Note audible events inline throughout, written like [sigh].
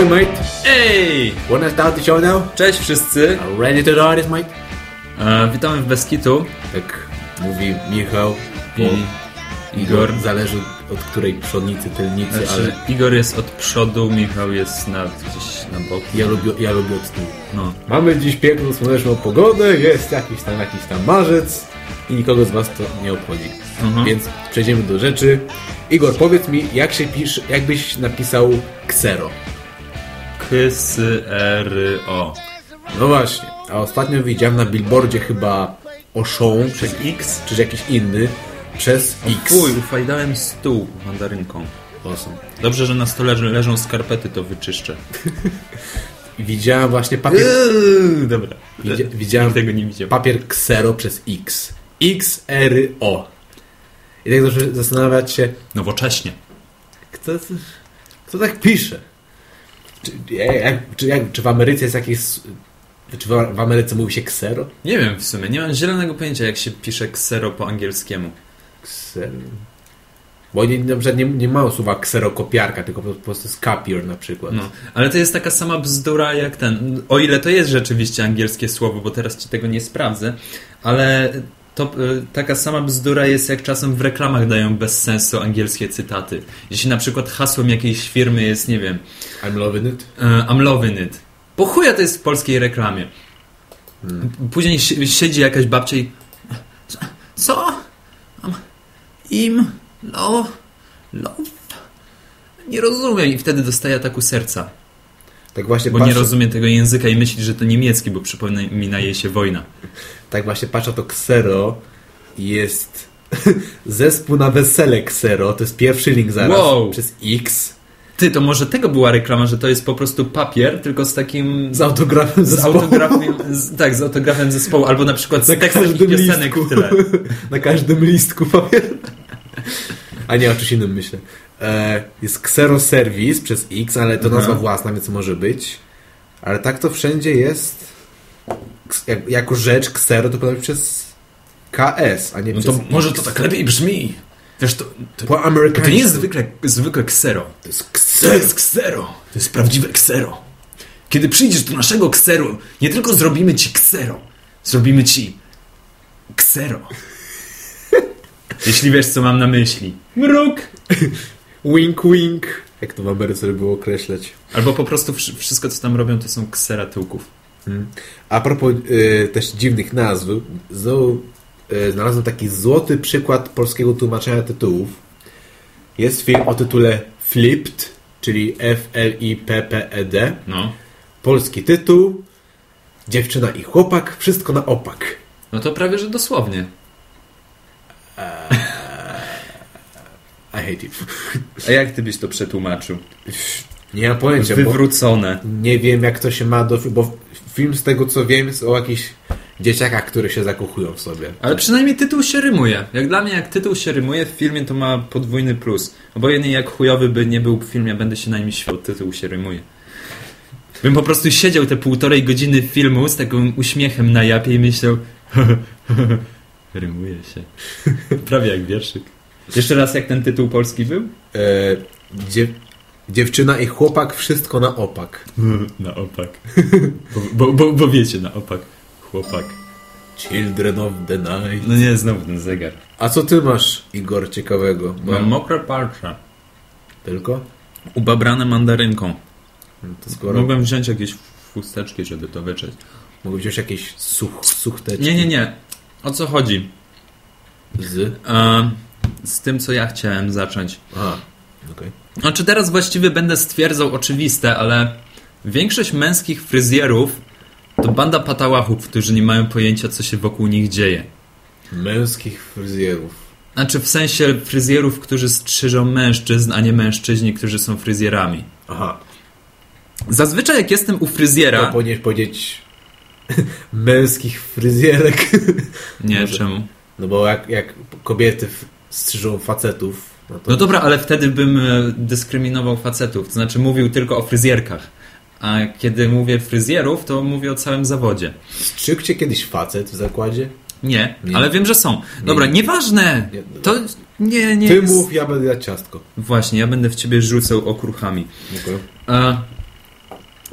Ahoy mate! Ej! Wanna start the show now? Cześć wszyscy! Are ready to do this mate? E, witamy w Beskitu. Tak mówi Michał I Igor. Igor. Zależy od której przodnicy, tylnicy, Znaczy, ale Igor jest od przodu, Michał jest na, gdzieś na boku. ja lubię, ja lubię od tyłu. No. Mamy dziś piękną, słoneczną pogodę, jest jakiś tam, jakiś tam marzec i nikogo z was to nie obchodzi. Mhm. Więc przejdziemy do rzeczy. Igor, powiedz mi, jak się pisze, jakbyś napisał ksero? K-S-R-O. No właśnie, a ostatnio widziałem na billboardzie chyba Oszą przez X, czy jakiś inny, przez X. Fuj, ufajdałem stół mandarynką. Awesome. Dobrze, że na stole leżą skarpety, to wyczyszczę. [laughs] Widziałem właśnie papier, Eee, dobra. Widzia, widziałem tego nie widział. papier ksero przez X. X, R, O. I tak zacząłem zastanawiać się, Nowocześnie. kto, kto tak pisze? Czy, jak, czy, jak, czy w Ameryce jest jakieś... Czy w Ameryce mówi się ksero? Nie wiem w sumie, nie mam zielonego pojęcia jak się pisze ksero po angielskiemu. Ksero. Bo nie, na przykład nie, nie ma słowa kserokopiarka, tylko po, prostu jest copier na przykład. No, ale to jest taka sama bzdura jak ten. O ile to jest rzeczywiście angielskie słowo, bo teraz ci tego nie sprawdzę, ale to y, taka sama bzdura jest jak czasem w reklamach dają bez sensu angielskie cytaty. Jeśli na przykład hasłem jakiejś firmy jest, nie wiem, I'm loving it. y, I'm loving it. Po chuja to jest w polskiej reklamie. Później si- siedzi jakaś babcia i co? Im lo love nie rozumiem i wtedy dostaje ataku serca. Tak właśnie Bo nie patrzę, rozumie tego języka i myśli, że to niemiecki, bo przypomina jej się wojna. tak właśnie patrzę to ksero i jest [laughs] zespół na wesele ksero, to jest pierwszy link zaraz Wow. przez X Ty, to może tego była reklama, że to jest po prostu papier, tylko z takim... z autografem Z zespołu. autografem, z, tak, z autografem zespołu, albo na przykład [laughs] z Na tekstem piosenek listku. w tyle. [laughs] Na każdym listku powiem. A nie, o czymś innym myślę. E, jest Xero Service przez X, ale to Aha. nazwa własna, więc może być. Ale tak to wszędzie jest. Jak, jako rzecz Xero to powinno być przez KS, a nie No przez to może to tak lepiej brzmi. Wiesz, to, to, Po to nie jest zwykle, zwykle ksero. To jest To Xero. jest ksero. To jest prawdziwe ksero. Kiedy przyjdziesz do naszego ksero, nie tylko zrobimy ci ksero, zrobimy ci ksero. [laughs] Jeśli wiesz, co mam na myśli. Mruk. Wink, wink. Jak to w Ameryce było określać. Albo po prostu wsz- wszystko, co tam robią, to są ksera tyłków. A propos y, też dziwnych nazw, znowu y, znalazłem taki złoty przykład polskiego tłumaczenia tytułów. Jest film o tytule Flipped, czyli F-L-I-P-P-E-D. No. Polski tytuł. Dziewczyna i chłopak, wszystko na opak. No to prawie, że dosłownie. I hate it. A jak ty byś to przetłumaczył? Nie mam pojęcia, Wywrócone. nie wiem jak to się ma do... Bo film z tego co wiem jest o jakichś dzieciakach, które się zakochują w sobie. Ale przynajmniej tytuł się rymuje. Jak dla mnie, jak tytuł się rymuje w filmie, to ma podwójny plus. Obojętnie jak chujowy by nie był film, ja będę się najmniej śmiał, tytuł się rymuje. Bym po prostu siedział te półtorej godziny filmu z takim uśmiechem na japie i myślał [laughs] rymuje się. [laughs] Prawie jak wierszyk. Jeszcze raz, jak ten tytuł polski był? E, dziew... Dziewczyna i chłopak, wszystko na opak. Na opak. [laughs] Bo, bo, bo, bo wiecie, na opak. Chłopak. Children of the night. No nie, znowu ten zegar. A co ty masz, Igor, ciekawego? Bo Mam mokre palce. Tylko? Ubabrane mandarynką. No To skoro Mogłem wziąć jakieś chusteczki, żeby to wyczeć. mogę wziąć jakieś such, suchteczki Nie, nie, nie. O co chodzi? z... E, z tym, co ja chciałem zacząć. A, okej. Znaczy teraz właściwie będę stwierdzał oczywiste, ale większość męskich fryzjerów to banda patałachów, którzy nie mają pojęcia, co się wokół nich dzieje. Męskich fryzjerów. Znaczy w sensie fryzjerów, którzy strzyżą mężczyzn, a nie mężczyźni, którzy są fryzjerami. Aha. Zazwyczaj jak jestem u To fryzjera... powinieneś powiedzieć [laughs] męskich fryzjerek. Nie, [laughs] Może. czemu? No bo jak, jak kobiety strzyżą facetów, no to No dobra, ale wtedy bym e, dyskryminował facetów. To znaczy mówił tylko o fryzjerkach. A kiedy mówię fryzjerów, to mówię o całym zawodzie. strzygł cię kiedyś facet w zakładzie? Nie, Nie. ale wiem, że są. Dobra, Nie. nieważne. Nie. To nie, nie Ty mów, ja będę jadł ciastko. Właśnie, ja będę w ciebie rzucał okruchami. Dziękuję.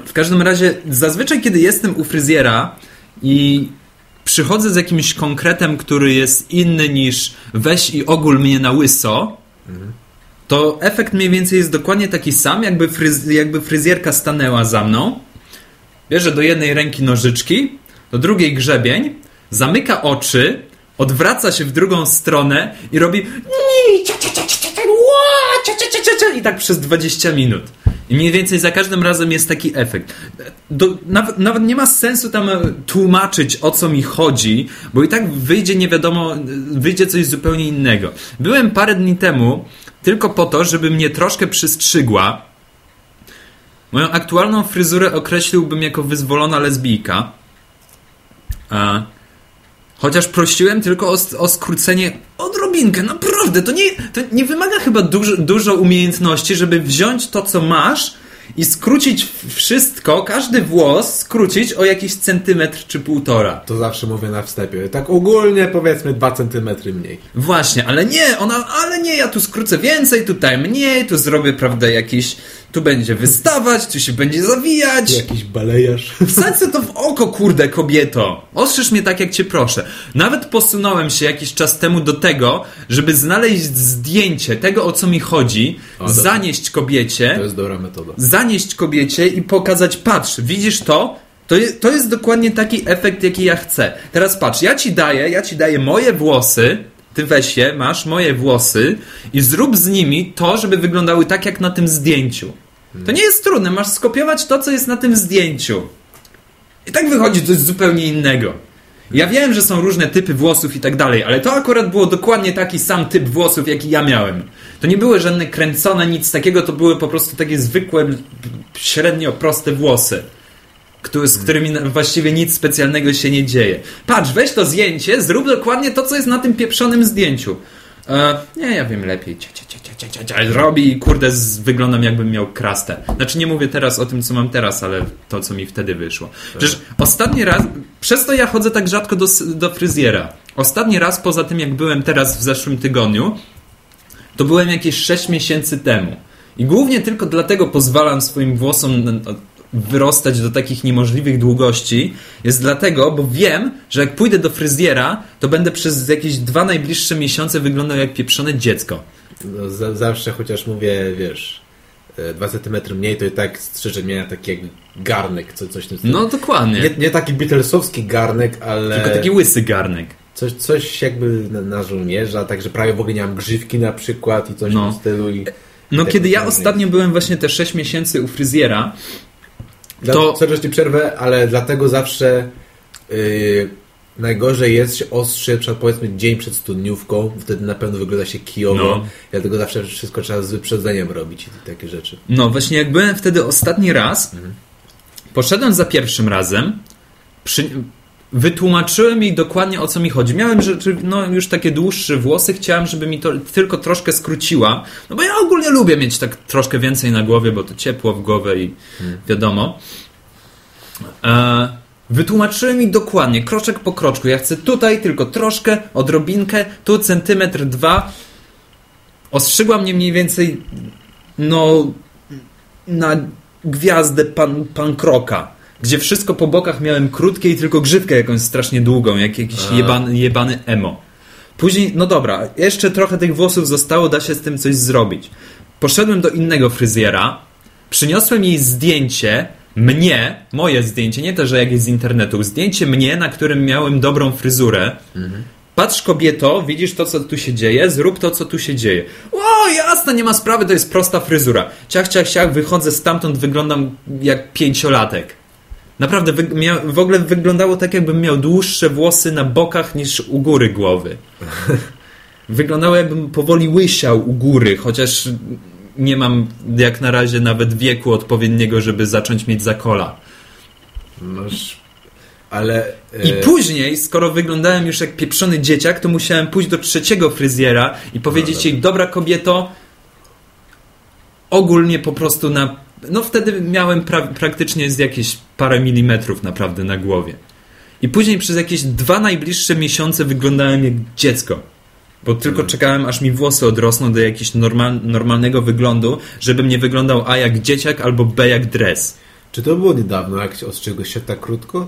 W każdym razie, zazwyczaj, kiedy jestem u fryzjera i przychodzę z jakimś konkretem, który jest inny niż weź i ogól mnie na łyso, to efekt mniej więcej jest dokładnie taki sam, jakby, fryz, jakby fryzjerka stanęła za mną, bierze do jednej ręki nożyczki, do drugiej grzebień, zamyka oczy, odwraca się w drugą stronę i robi i tak przez 20 minut. I mniej więcej za każdym razem jest taki efekt. Do, nawet, nawet, nie ma sensu tam tłumaczyć o co mi chodzi, bo i tak wyjdzie nie wiadomo, wyjdzie coś zupełnie innego. Byłem parę dni temu tylko po to, żeby mnie troszkę przystrzygła. Moją aktualną fryzurę określiłbym jako wyzwolona lesbijka. A, chociaż prosiłem tylko o, o skrócenie odrobinkę, naprawdę. To nie, to nie wymaga chyba dużo, dużo umiejętności, żeby wziąć to, co masz i skrócić wszystko, każdy włos skrócić o jakiś centymetr czy półtora. To zawsze mówię na wstępie. Tak ogólnie powiedzmy dwa centymetry mniej. Właśnie, ale nie, ona, ale nie, ja tu skrócę więcej, tutaj mniej, tu zrobię, prawda, jakiś, tu będzie wystawać, tu się będzie zawijać. Jakiś balejarz. Wsadź to w oko, kurde, kobieto. Ostrzyż mnie tak, jak cię proszę. Nawet posunąłem się jakiś czas temu do tego, żeby znaleźć zdjęcie tego, o co mi chodzi, o, zanieść kobiecie. To jest dobra metoda zanieść kobiecie i pokazać, patrz, widzisz to? To jest, to jest dokładnie taki efekt, jaki ja chcę. Teraz patrz, ja ci daję, ja ci daję moje włosy, ty weź je, masz moje włosy i zrób z nimi to, żeby wyglądały tak, jak na tym zdjęciu. To nie jest trudne, masz skopiować to, co jest na tym zdjęciu. I tak wychodzi coś zupełnie innego. Ja wiem, że są różne typy włosów i tak dalej, ale to akurat było dokładnie taki sam typ włosów, jaki ja miałem. To nie były żadne kręcone, nic takiego, to były po prostu takie zwykłe, średnio proste włosy, z którymi właściwie nic specjalnego się nie dzieje. Patrz, weź to zdjęcie, zrób dokładnie to, co jest na tym pieprzonym zdjęciu. E, nie, ja wiem lepiej. Cia, cia, cia, cia, cia, robi i kurde z, wyglądam jakbym miał krastę. Znaczy nie mówię teraz o tym, co mam teraz, ale to, co mi wtedy wyszło. Przecież ostatni raz, przez to ja chodzę tak rzadko do, do fryzjera. Ostatni raz, poza tym jak byłem teraz w zeszłym tygodniu, to byłem jakieś 6 miesięcy temu. I głównie tylko dlatego pozwalam swoim włosom wyrostać do takich niemożliwych długości, jest dlatego, bo wiem, że jak pójdę do fryzjera, to będę przez jakieś dwa najbliższe miesiące wyglądał jak pieprzone dziecko. No, za, zawsze chociaż mówię, wiesz, e, dwa centymetry mniej, to i tak strzyże mnie taki jak garnek, co, coś tym No dokładnie. Nie, nie taki Beatlesowski garnek, ale... Tylko taki łysy garnek. Coś, coś jakby na, na żołnierza, także prawie w ogóle nie mam grzywki na przykład i coś no. w tym stylu. I no kiedy ja ostatnio byłem właśnie te 6 miesięcy u fryzjera, Dla, to... Ci przerwę, ale dlatego zawsze yy, najgorzej jest się ostrzy, powiedzmy dzień przed studniówką, wtedy na pewno wygląda się kijowo. No. Dlatego zawsze wszystko trzeba z wyprzedzeniem robić i takie rzeczy. No właśnie jak byłem wtedy ostatni raz, mhm. poszedłem za pierwszym razem, przy, wytłumaczyłem jej dokładnie o co mi chodzi. Miałem rzeczy, no, już takie dłuższe włosy, chciałem, żeby mi to tylko troszkę skróciła. No bo ja ogólnie lubię mieć tak troszkę więcej na głowie, bo to ciepło w głowę i hmm. wiadomo. E, wytłumaczyłem mi dokładnie, kroczek po kroczku. Ja chcę tutaj tylko troszkę, odrobinkę, tu centymetr, dwa. Ostrzygła mnie mniej więcej, no, na gwiazdę pan, pan Kroka gdzie wszystko po bokach miałem krótkie i tylko grzywkę jakąś strasznie długą, jak jakiś jebany, jebany emo. Później, no dobra, jeszcze trochę tych włosów zostało, da się z tym coś zrobić. Poszedłem do innego fryzjera, przyniosłem jej zdjęcie, mnie, moje zdjęcie, nie to, że jakieś z internetu, zdjęcie mnie, na którym miałem dobrą fryzurę. Mhm. Patrz kobieto, widzisz to, co tu się dzieje, zrób to, co tu się dzieje. O, jasne, nie ma sprawy, to jest prosta fryzura. Ciach, ciach, ciach, wychodzę stamtąd, wyglądam jak pięciolatek. Naprawdę, w ogóle wyglądało tak, jakbym miał dłuższe włosy na bokach niż u góry głowy. [laughs] Wyglądało, jakbym powoli łysiał u góry, chociaż nie mam jak na razie nawet wieku odpowiedniego, żeby zacząć mieć zakola. Masz. Ale. I e, później, skoro wyglądałem już jak pieprzony dzieciak, to musiałem pójść do trzeciego fryzjera i powiedzieć no, jej, dobra kobieto, ogólnie po prostu na no wtedy miałem pra praktycznie z jakieś parę milimetrów naprawdę na głowie. I później przez jakieś dwa najbliższe miesiące wyglądałem jak dziecko. Bo tylko hmm. czekałem, aż mi włosy odrosną do jakiegoś normal, normalnego wyglądu, żebym nie wyglądał A jak dzieciak albo B jak dres. Czy to było niedawno, jak od czegoś się tak krótko?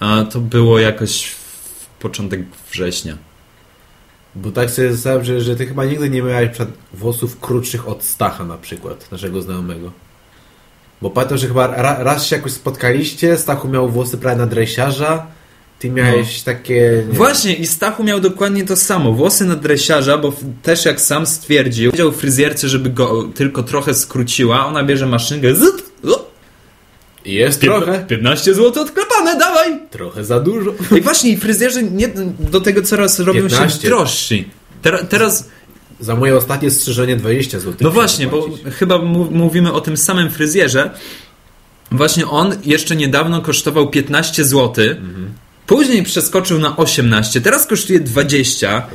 A to było jakoś w początek września. Bo tak sobie zastanawiam, że, że ty chyba nigdy nie miałeś przed włosów krótszych od Stacha na przykład, naszego znajomego. Bo pamiętam, że chyba ra, raz się jakoś spotkaliście, Stachu miał włosy prawie na dresiarza, ty miałeś takie... Nie Właśnie i Stachu miał dokładnie to samo. Włosy na dresiarza, bo też jak sam stwierdził, powiedział fryzjerce, żeby go tylko trochę skróciła, ona bierze maszynkę, zyt, Jest piętna- trochę, 15 zł odklepane, dawaj! trochę za dużo. I właśnie fryzjerzy nie, do tego coraz robią 15. się drożsi. Tera, teraz, Za moje ostatnie strzyżenie 20 zł. no właśnie, bo chyba mówimy o tym samym fryzjerze. Właśnie on jeszcze niedawno kosztował 15 zł. Później przeskoczył na 18, teraz kosztuje 20.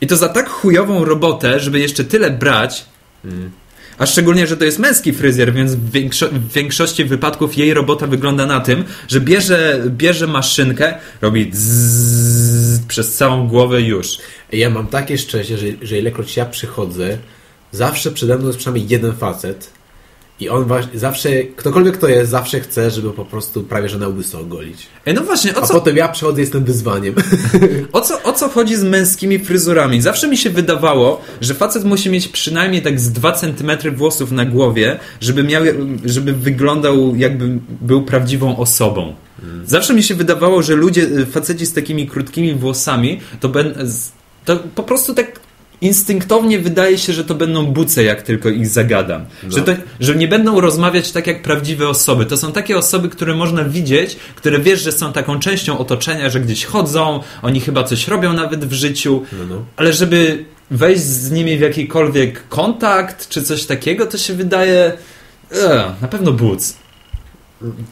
I to za tak chujową robotę, żeby jeszcze tyle brać. A szczególnie, że to jest męski fryzjer, więc w, większo- w większości wypadków jej robota wygląda na tym, że bierze, bierze maszynkę, robi zzz, przez całą głowę już. Ja mam takie szczęście, że, że ilekroć ja przychodzę, zawsze przede mną jest przynajmniej jeden facet i on właśnie, zawsze, ktokolwiek to jest, zawsze chce, żeby po prostu prawie że na łyso ogolić. Ej, no właśnie, o A co, potem ja przychodzę i jestem wyzwaniem. [laughs] o, co, o co chodzi z męskimi fryzurami? Zawsze mi się wydawało, że facet musi mieć przynajmniej tak z 2 cm włosów na głowie, żeby, miał, żeby wyglądał jakby był prawdziwą osobą. Zawsze mi się wydawało, że ludzie, faceci z takimi krótkimi włosami, to, ben, to po prostu tak instynktownie wydaje się, że to będą buce, jak tylko ich zagadam. No. Że, to, że nie będą rozmawiać tak jak prawdziwe osoby. To są takie osoby, które można widzieć, które wiesz, że są taką częścią otoczenia, że gdzieś chodzą, oni chyba coś robią nawet w życiu, No, no. ale żeby wejść z nimi w jakikolwiek kontakt czy coś takiego, to się wydaje e, na pewno buc.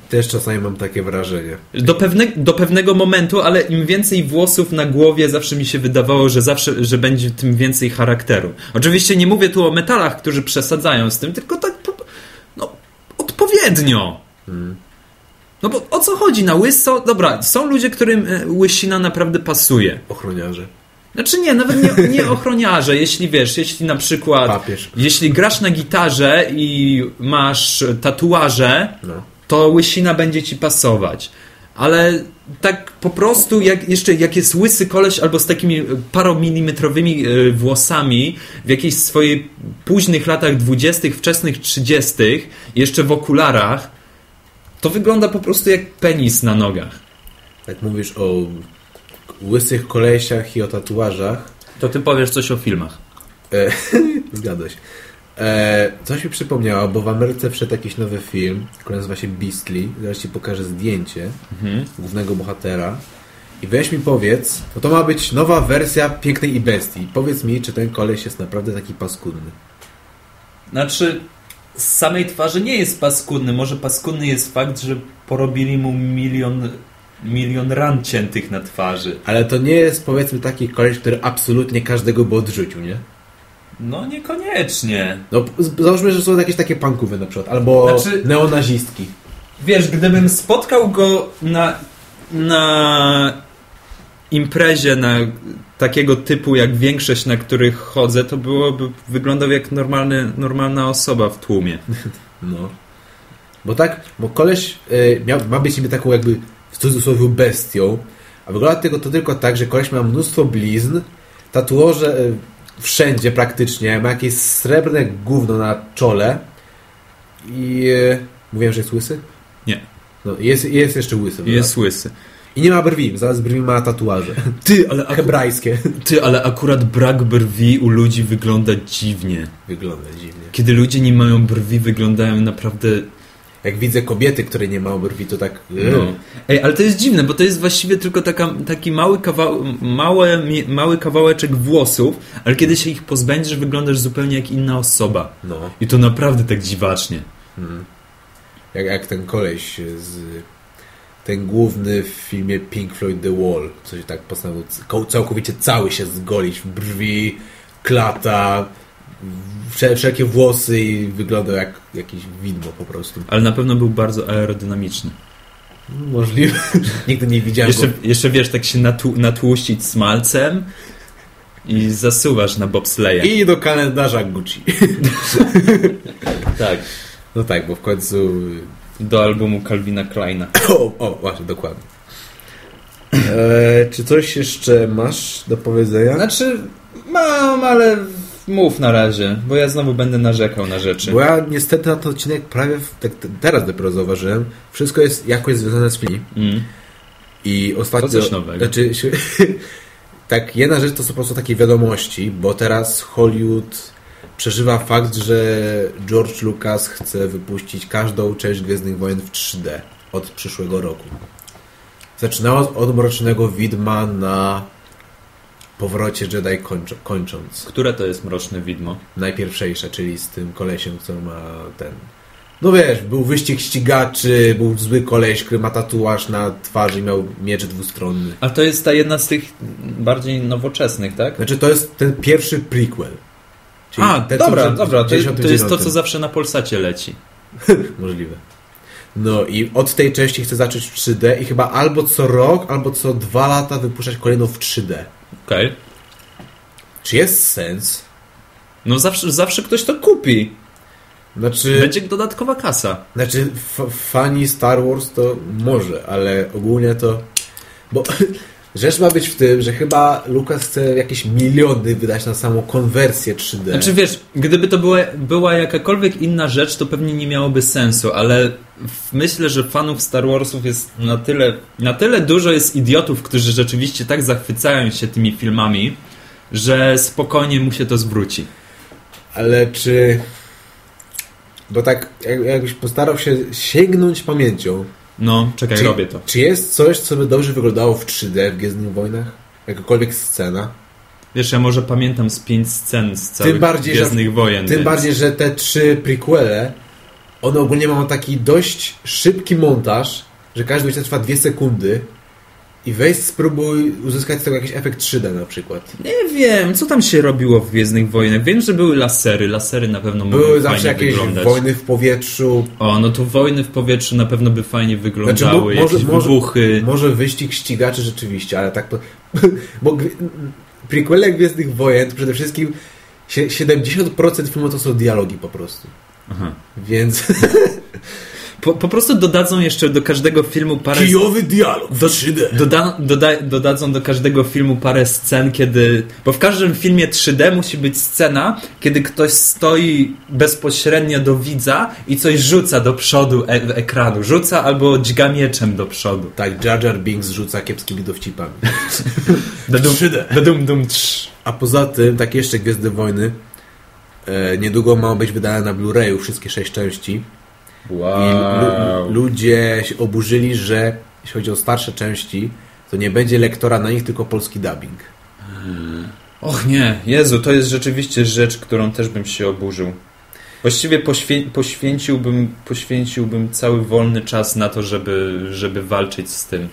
Też czasami mam takie wrażenie. Do, pewne, do pewnego momentu, ale im więcej włosów na głowie, zawsze mi się wydawało, że zawsze, że będzie tym więcej charakteru. Oczywiście nie mówię tu o metalach, którzy przesadzają z tym, tylko tak no, odpowiednio. No bo o co chodzi na łyso? Dobra, są ludzie, którym e, łysina naprawdę pasuje. Ochroniarze. Znaczy nie, nawet nie, [laughs] nie ochroniarze, jeśli wiesz, jeśli na przykład Papież. jeśli grasz na gitarze i masz tatuaże, No. To łysina będzie ci pasować. Ale tak po prostu, jak jeszcze jak jest łysy koleś albo z takimi paromilimetrowymi e, włosami w jakichś swoich późnych latach dwudziestych, wczesnych trzydziestych, jeszcze w okularach, to wygląda po prostu jak penis na nogach. Jak mówisz o łysych kolesiach i o tatuażach, To ty powiesz coś o filmach. E, [laughs] zgadłeś. E, coś mi przypomniało, bo w Ameryce wszedł jakiś nowy film, który nazywa się Beastly. Zaraz ci pokażę zdjęcie głównego bohatera. I weź mi powiedz, no to ma być nowa wersja Pięknej i Bestii. Powiedz mi, czy ten koleś jest naprawdę taki paskudny. Znaczy, z samej twarzy nie jest paskudny. Może paskudny jest fakt, że porobili mu milion, milion ran ciętych na twarzy. Ale to nie jest powiedzmy taki koleś, który absolutnie każdego by odrzucił, nie? No niekoniecznie. No załóżmy, że są jakieś takie pankowy na przykład, albo Znaczy- neonazistki. Wiesz, gdybym spotkał go na, na imprezie na takiego typu jak większość, na których chodzę, to byłoby wyglądał jak normalny, normalna osoba w tłumie. [laughs] No. Bo tak, bo koleś y, miał, ma być niby taką jakby w cudzysłowie bestią, a wygląda tego to tylko tak, że koleś ma mnóstwo blizn, tatuaże y, wszędzie praktycznie, ma jakieś srebrne gówno na czole i y, mówiłem, że jest łysy? Nie. No, jest, jest jeszcze łysy. prawda? Jest łysy. I nie ma brwi, zaraz brwi ma tatuaże. [laughs] Ty, ale, aku- Hebrajskie. ty, ale akurat brak brwi u ludzi wygląda dziwnie. Wygląda dziwnie. Kiedy ludzie nie mają brwi, wyglądają naprawdę Jak widzę kobiety, które nie mają brwi, to tak... No. Ej, ale to jest dziwne, bo to jest właściwie tylko taka, taki mały, kawał, małe, mały kawałeczek włosów, ale kiedy się ich pozbędziesz, wyglądasz zupełnie jak inna osoba. no. I to naprawdę tak dziwacznie. Jak, jak ten koleś z... Ten główny w filmie Pink Floyd The Wall, co się tak postanowił całkowicie cały się zgolić w brwi, klata, wszelkie włosy i wyglądał jak jakieś widmo po prostu. Ale na pewno był bardzo aerodynamiczny. Możliwe. [laughs] Nigdy nie widziałem Jeszcze, go. jeszcze wiesz, tak się natłu, natłuścić smalcem i zasuwasz na bobsleje. I do kalendarza Gucci. [laughs] Tak. No tak, bo w końcu do albumu Calvina Kleina. [clears throat] O, o właśnie, dokładnie. E, czy coś jeszcze masz do powiedzenia? Znaczy, mam, ale mów na razie, bo ja znowu będę narzekał na rzeczy. Bo ja niestety na ten odcinek prawie tak, teraz dopiero zauważyłem. Wszystko jest jakoś związane z film. Mm. I ostatnio... To coś nowego. Znaczy, [laughs] tak, jedna rzecz to są po prostu takie wiadomości, bo teraz Hollywood przeżywa fakt, że George Lucas chce wypuścić każdą część Gwiezdnych Wojen w 3D od przyszłego roku. Zaczynało od Mrocznego Widma na powrocie Jedi kończ kończąc. Które to jest Mroczne Widmo? Najpierwszejsze, czyli z tym kolesiem, co ma ten... No wiesz, był wyścig ścigaczy, był zły koleś, który ma tatuaż na twarzy i miał miecz dwustronny. A to jest ta jedna z tych bardziej nowoczesnych, tak? Znaczy to jest ten pierwszy prequel. Czyli A, ten, co dobra, dobra, to, to jest to, 99. co zawsze na Polsacie leci. [laughs] Możliwe. No i od tej części chcę zacząć w 3D i chyba albo co rok, albo co dwa lata wypuszczać kolejną w 3D. Okej. Okay. Czy jest sens? No zawsze, zawsze ktoś to kupi. Znaczy, Będzie dodatkowa kasa. znaczy fani Star Wars to może, ale ogólnie to... Bo rzecz ma być w tym, że chyba Lucas chce jakieś miliony wydać na samą konwersję 3D. Znaczy wiesz, gdyby to była, była jakakolwiek inna rzecz, to pewnie nie miałoby sensu, ale myślę, że fanów Star Warsów jest na tyle, na tyle dużo jest idiotów, którzy rzeczywiście tak zachwycają się tymi filmami, że spokojnie mu się to zwróci. Ale czy... Bo tak jak- jakbyś postarał się sięgnąć pamięcią, No, czekaj, Czy, robię to. czy jest coś, co by dobrze wyglądało w 3D w Gwiezdnych Wojnach? Jakakolwiek scena? Wiesz, ja może pamiętam z pięć scen z całych bardziej, że- Gwiezdnych Wojen. Tym więc... bardziej, że te trzy prequele, one ogólnie mają taki dość szybki montaż, że każdy odcinek trwa dwie sekundy i weź spróbuj uzyskać z tego jakiś efekt 3D na przykład. Nie wiem, co tam się robiło w Gwiezdnych Wojnach. Wiem, że były lasery. Lasery na pewno mogły Były fajnie zawsze jakieś wyglądać. wojny w powietrzu, O, no to wojny w powietrzu na pewno by fajnie Znaczy, wyglądały. może- jakieś może- wybuchy. może wyścig ścigaczy rzeczywiście, ale tak to... [laughs] Bo prequele Gwiezdnych Wojen to przede wszystkim sie- 70% filmu to są dialogi po prostu. Aha. Więc... [laughs] Po, po prostu dodadzą jeszcze do każdego filmu parę... Kijowy dialog 3D. Doda, doda, dodadzą do każdego filmu parę scen, kiedy. Bo w każdym filmie 3D musi być scena, kiedy ktoś stoi bezpośrednio do widza i coś rzuca do przodu e ekranu. Rzuca albo dźga mieczem do przodu. Tak, Jar Jar Binks rzuca kiepskimi dowcipami. Dadum, 3D. dadum, dum, trz. A poza tym, tak jeszcze Gwiezdne Wojny, e, niedługo mają być wydane na Blu-rayu wszystkie sześć części. I lu- lu- ludzie się oburzyli, że jeśli chodzi o starsze części, to nie będzie lektora na nich, tylko polski dubbing. Och nie, Jezu, to jest rzeczywiście rzecz, którą też bym się oburzył. Właściwie poświę poświęciłbym, poświęciłbym cały wolny czas na to, żeby, żeby walczyć z tym.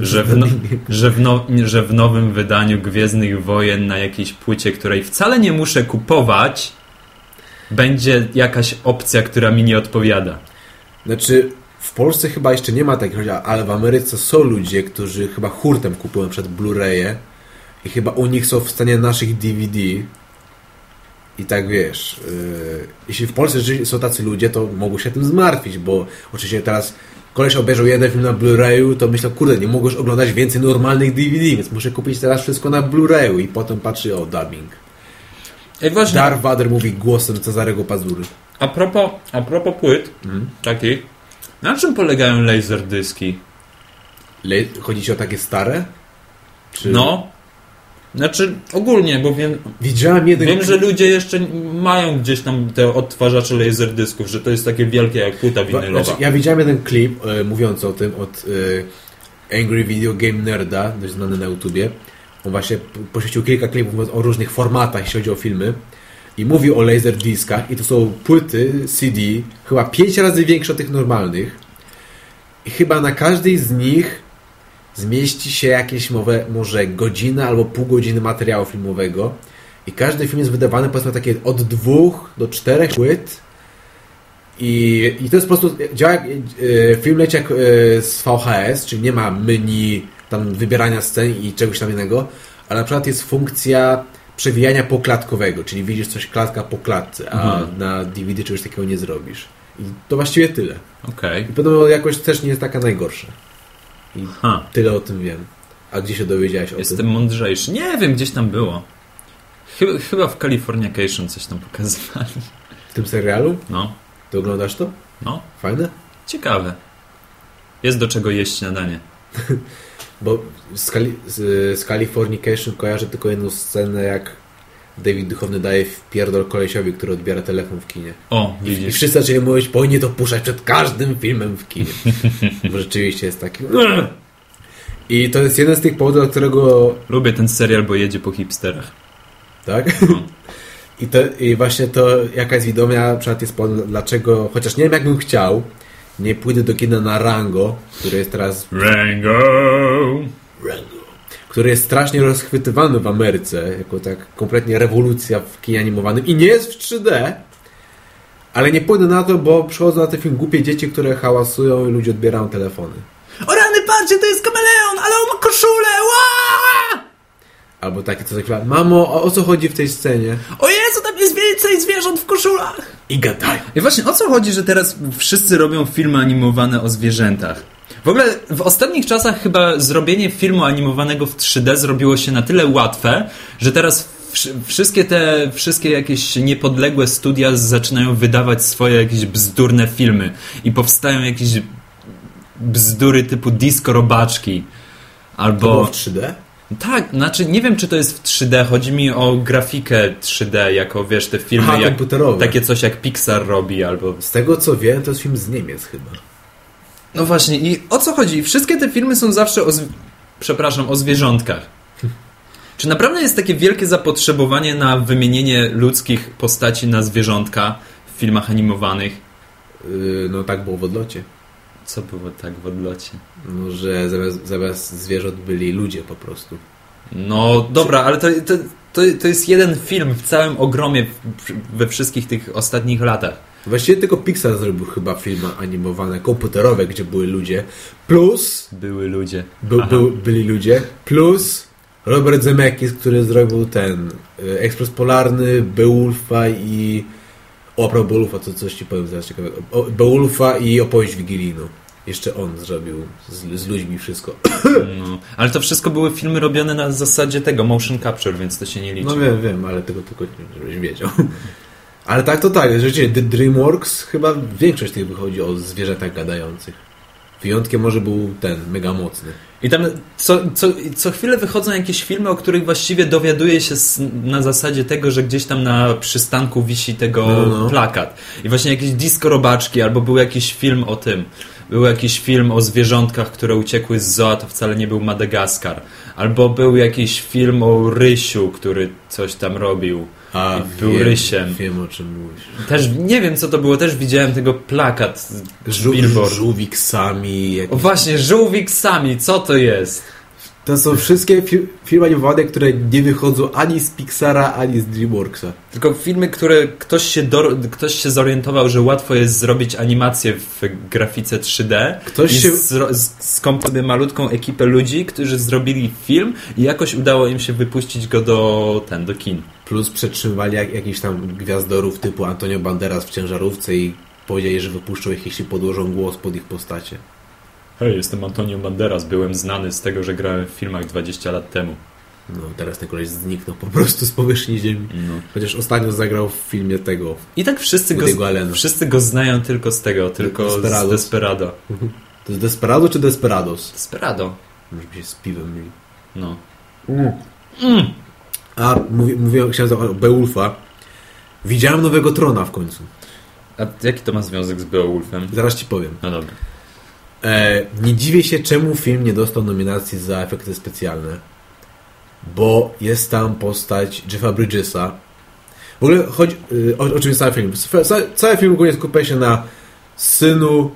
Że w, no, [laughs] że, w no, że w nowym wydaniu Gwiezdnych Wojen na jakiejś płycie, której wcale nie muszę kupować, będzie jakaś opcja, która mi nie odpowiada. Znaczy, w Polsce chyba jeszcze nie ma takiego, ale w Ameryce są ludzie, którzy chyba hurtem kupują przed Blu-raye i chyba u nich są w stanie naszych DVD. I tak wiesz, yy, jeśli w Polsce są tacy ludzie, to mogą się tym zmartwić, bo oczywiście teraz koleś obejrzał jeden film na Blu-rayu, to myślał, kurde, nie mogłeś oglądać więcej normalnych DVD, więc muszę kupić teraz wszystko na Blu-rayu i potem patrzy, o, dubbing. Ej, właśnie, Darth Vader mówi głosem Cezarego Pazury. a propos, a propos płyt takich, na czym polegają laserdyski? Le- Chodzi ci o takie stare? Czy... No, znaczy ogólnie, bo wiem, Widziałem jeden... wiem, że ludzie jeszcze mają gdzieś tam te odtwarzacze laserdysków, że to jest takie wielkie jak płyta winylowa. Znaczy, ja widziałem jeden klip e, mówiący o tym od e, Angry Video Game Nerda, dość znany na YouTubie. On właśnie p- poświęcił kilka klipów o różnych formatach, jeśli chodzi o filmy. I mówi o laserdiskach i to są płyty CD, chyba pięć razy większe od tych normalnych. I chyba na każdej z nich zmieści się jakieś mowe, może godzina albo pół godziny materiału filmowego. I każdy film jest wydawany powiedzmy takie od dwóch do czterech płyt. I, I to jest po prostu, działa e, film leci jak e, z VHS, czyli nie ma menu, tam wybierania scen i czegoś tam innego, ale na przykład jest funkcja przewijania poklatkowego, czyli widzisz coś klatka po klatce, a Mhm. na DVD czegoś takiego nie zrobisz. I to właściwie tyle. Okej. I podobno jakość też nie jest taka najgorsza. I Ha. tyle o tym wiem. A gdzie się dowiedziałeś o Jestem tym? mądrzejszy. Nie wiem, gdzieś tam było. Chyba, chyba w Californication coś tam pokazywali. W tym serialu? No, Ty oglądasz to? no. Fajne? Ciekawe. Jest do czego jeść śniadanie. [laughs] Bo z, Cali z, z Californication kojarzę tylko jedną scenę, jak David Duchowny daje w pierdol kolesiowi, który odbiera telefon w kinie. O, I, I widzisz. wszyscy zaczęli mówić, powinni to puszczać przed każdym filmem w kinie. [laughs] Bo rzeczywiście jest taki... I to jest jeden z tych powodów, dla którego... Lubię ten serial, bo jedzie po hipsterach. Tak? [laughs] I, to, I właśnie to, jaka jest widomia, na przykład jest powód, dlaczego, chociaż nie wiem, jak bym chciał, nie pójdę do kina na Rango, który jest teraz Rango! Rango, który jest strasznie rozchwytywany w Ameryce, jako tak kompletnie rewolucja w kinie animowanym i nie jest w 3D, ale nie pójdę na to, bo przychodzą na ten film głupie dzieci, które hałasują i ludzie odbierają telefony. O rany, patrzcie, to jest kameleon, ale on ma koszulę! Ła! Albo takie co za chwilę, mamo, o, o co chodzi w tej scenie? O Jezu, tam jest więcej zwierząt w koszulach! I gadają. I właśnie o co chodzi, że teraz wszyscy robią filmy animowane o zwierzętach? W ogóle w ostatnich czasach chyba zrobienie filmu animowanego w 3D zrobiło się na tyle łatwe, że teraz wsz- wszystkie te, wszystkie jakieś niepodległe studia zaczynają wydawać swoje jakieś bzdurne filmy i powstają jakieś bzdury typu disco robaczki. To było Albo... w 3D? Tak, znaczy nie wiem czy to jest w 3D, chodzi mi o grafikę 3D, jako wiesz, te filmy Aha, jak, takie coś jak Pixar robi, albo Z tego co wiem, to jest film z Niemiec chyba. No właśnie, i o co chodzi? Wszystkie te filmy są zawsze o, zw- przepraszam, o zwierzątkach. [laughs] Czy naprawdę jest takie wielkie zapotrzebowanie na wymienienie ludzkich postaci na zwierzątka w filmach animowanych? Yy, no tak było w odlocie. Co było tak w odlocie? No, że zamiast, zamiast zwierząt byli ludzie po prostu. No dobra, ale to, to, to, to jest jeden film w całym ogromie we wszystkich tych ostatnich latach. Właściwie tylko Pixar zrobił chyba filmy animowane, komputerowe, gdzie były ludzie. Plus Były ludzie. By, był, byli ludzie. Plus Robert Zemeckis, który zrobił ten y, Ekspres Polarny, Beowulfa i... O, a propos Beowulfa, to coś ci powiem zaraz ciekawego. Beowulfa i Opowieść Wigilijną. Jeszcze on zrobił z, z ludźmi wszystko. [clears throat] No. Ale to wszystko były filmy robione na zasadzie tego motion capture, więc to się nie liczy. No wiem, wiem, ale tego tylko żebyś wiedział. [laughs] Ale tak, to tak. Rzeczywiście, The DreamWorks chyba większość tych wychodzi o zwierzętach gadających. Wyjątkiem może był ten, mega mocny. I tam co, co, co chwilę wychodzą jakieś filmy, o których właściwie dowiaduje się z, na zasadzie tego, że gdzieś tam na przystanku wisi tego No, no. plakat. I właśnie jakieś disco robaczki, albo był jakiś film o tym. Był jakiś film o zwierzątkach, które uciekły z zoo, a to wcale nie był Madagaskar. Albo był jakiś film o Rysiu, który coś tam robił. A, był wiem, rysiem. Wiem, o czym mówisz. Też nie wiem, co to było, też widziałem tego plakat. Billboard. żółwik sami. O właśnie, żółwik sami, co to jest? To są wszystkie fi filmy animowane, które nie wychodzą ani z Pixara, ani z DreamWorksa. Tylko filmy, które ktoś się, do, ktoś się zorientował, że łatwo jest zrobić animację w grafice 3D. Ktoś się- skąpili malutką ekipę ludzi, którzy zrobili film i jakoś udało im się wypuścić go do, ten, do kin. Plus przetrzymywali jak, jakichś tam gwiazdorów typu Antonio Banderas w ciężarówce i powiedzieli, że wypuszczą ich, jeśli podłożą głos pod ich postacie. Hej, jestem Antonio Banderas, byłem znany z tego, że grałem w filmach 20 lat temu. No, teraz ten koleś zniknął po prostu z powierzchni ziemi. No. Chociaż ostatnio zagrał w filmie tego. I tak wszyscy go, wszyscy go znają tylko z tego, tylko Desperados. z Desperado. [laughs] To jest Desperado czy Desperados? Desperado. Może by się z piwem mieli. No. A, mówi, mówiłem, chciałem o Beowulfa. Widziałem nowego Trona w końcu. A jaki to ma związek z Beowulfem? Zaraz ci powiem. No dobra. E, nie dziwię się, czemu film nie dostał nominacji za efekty specjalne. Bo jest tam postać Jeffa Bridgesa. W ogóle chodzi, y, o, o czym jest cały film. Ca- Cały film ogólnie skupia się na synu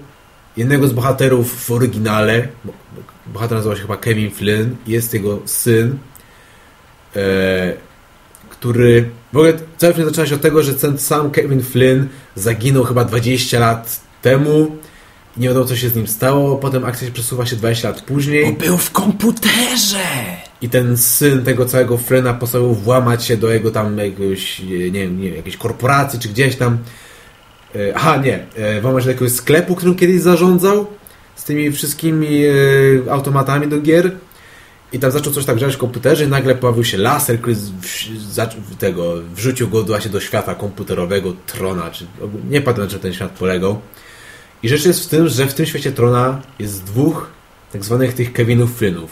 jednego z bohaterów w oryginale. Bo- bo- Bohater nazywa się chyba Kevin Flynn. Jest jego syn, e, który... W ogóle cały film zaczyna się od tego, że ten sam Kevin Flynn zaginął chyba 20 lat temu. Nie wiadomo, co się z nim stało. Potem akcja się przesuwa się 20 lat później. był w komputerze! I ten syn tego całego Flynna postanowił włamać się do jego tam jakiegoś, nie wiem, nie jakiejś korporacji czy gdzieś tam. E, aha, nie. E, włamał się do jakiegoś sklepu, którym kiedyś zarządzał z tymi wszystkimi e, automatami do gier. I tam zaczął coś tak grzać w komputerze i nagle pojawił się laser, który z- w, tego, wrzucił go właśnie do świata komputerowego Trona, czy nie pamiętam, na czym ten świat polegał. I rzecz jest w tym, że w tym świecie Trona jest dwóch tak zwanych tych Kevinów Flynnów.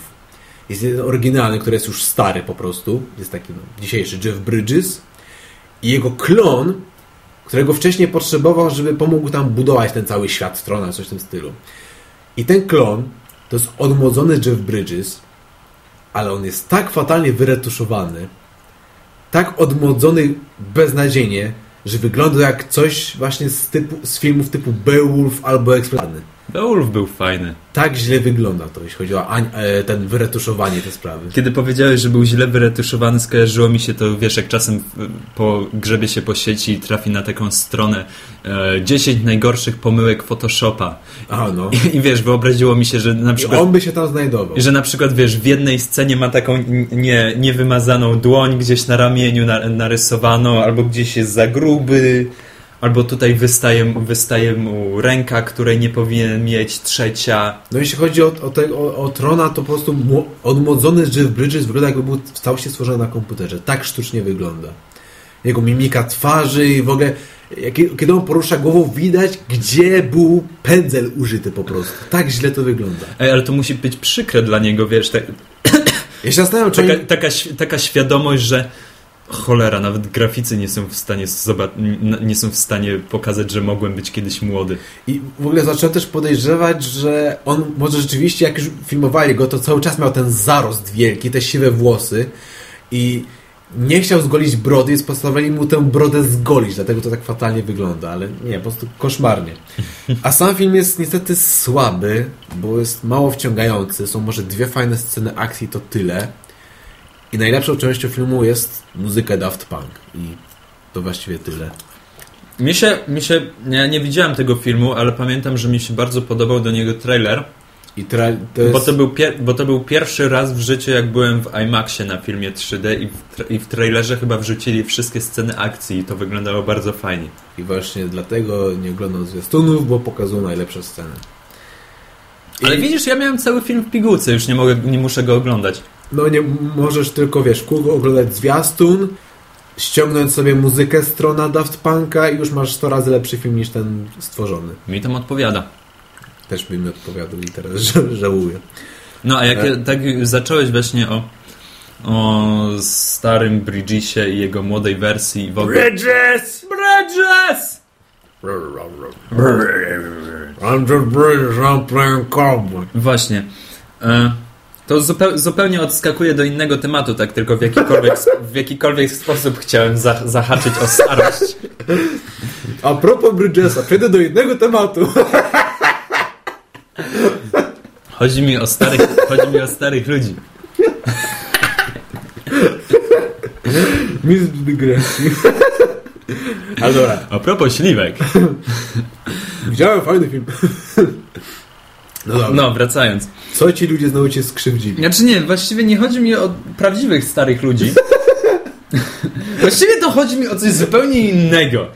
Jest jeden oryginalny, który jest już stary po prostu, jest taki no, dzisiejszy Jeff Bridges i jego klon, którego wcześniej potrzebował, żeby pomógł tam budować ten cały świat Trona, coś w tym stylu. I ten klon to jest odmłodzony Jeff Bridges, ale on jest tak fatalnie wyretuszowany, tak odmłodzony beznadziejnie, że wygląda jak coś właśnie z, typu, z filmów typu Beowulf albo Ekspresany. Beowulf był fajny. Tak źle wygląda to, jeśli chodzi o e, ten wyretuszowanie te sprawy. Kiedy powiedziałeś, że był źle wyretuszowany, skojarzyło mi się to, wiesz, jak czasem e, po grzebie się po sieci i trafi na taką stronę e, 10 najgorszych pomyłek Photoshopa. Aha, no. I, I wiesz, wyobraziło mi się, że na I przykład... on by się tam znajdował. Że na przykład, wiesz, w jednej scenie ma taką nie, niewymazaną dłoń gdzieś na ramieniu na, narysowaną, albo gdzieś jest za gruby, albo tutaj wystaje, wystaje mu ręka, której nie powinien mieć, trzecia. No jeśli chodzi o, o, te, o, o Trona, to po prostu mło- odmłodzony Jeff Bridges wygląda jakby był w całości stworzony na komputerze. Tak sztucznie wygląda. Jego mimika twarzy i w ogóle kiedy on porusza głową widać, gdzie był pędzel użyty po prostu. Tak źle to wygląda. Ej, ale to musi być przykre dla niego, wiesz, tak, Ja się zastanawiam, czy taka, taka, taka świadomość, że cholera, nawet graficy nie są w stanie nie są w stanie pokazać, że mogłem być kiedyś młody. I w ogóle zacząłem też podejrzewać, że on może rzeczywiście, jak już filmowali go, to cały czas miał ten zarost wielki, te siwe włosy i nie chciał zgolić brody, więc postanowili mu tę brodę zgolić, dlatego to tak fatalnie wygląda, ale nie, po prostu koszmarnie. A sam film jest niestety słaby, bo jest mało wciągający, są może dwie fajne sceny akcji, to tyle. I najlepszą częścią filmu jest muzyka Daft Punk i to właściwie tyle. Mi się, mi się, ja nie widziałem tego filmu, ale pamiętam, że mi się bardzo podobał do niego trailer, I tra- to jest... bo, to był bo to był pierwszy raz w życiu, jak byłem w IMAXie na filmie 3D i w, i w trailerze chyba wrzucili wszystkie sceny akcji i to wyglądało bardzo fajnie. I właśnie dlatego nie oglądam zwiastunów, bo pokazują najlepsze sceny. Ale I- widzisz, ja miałem cały film w pigułce, już nie, mogę, nie muszę go oglądać. No nie możesz tylko, wiesz, kółko oglądać zwiastun, ściągnąć sobie muzykę strona Daft Punka i już masz 100 razy lepszy film niż ten stworzony. Mi tam odpowiada. Też by mi odpowiadał i teraz [laughs] ża- żałuję. No a jak E. tak zacząłeś właśnie o, o starym Bridgesie i jego młodej wersji w ogóle... Bridges! Bridges! I'm just Bridges, I'm playing cowboy. Właśnie. E, To zupeł, zupełnie odskakuje do innego tematu, tak tylko w jakikolwiek, w jakikolwiek sposób chciałem za, zahaczyć o starość. A propos Bridgesa, przejdę do innego tematu. Chodzi mi o starych, chodzi mi o starych ludzi. Mistrz dygresji. Ale dobra, A propos śliwek. widziałem fajny film. No dobra. No, wracając. Co ci ludzie znowu cię skrzywdzili? Znaczy nie, właściwie nie chodzi mi o prawdziwych starych ludzi. [laughs] Właściwie to chodzi mi o coś zupełnie innego.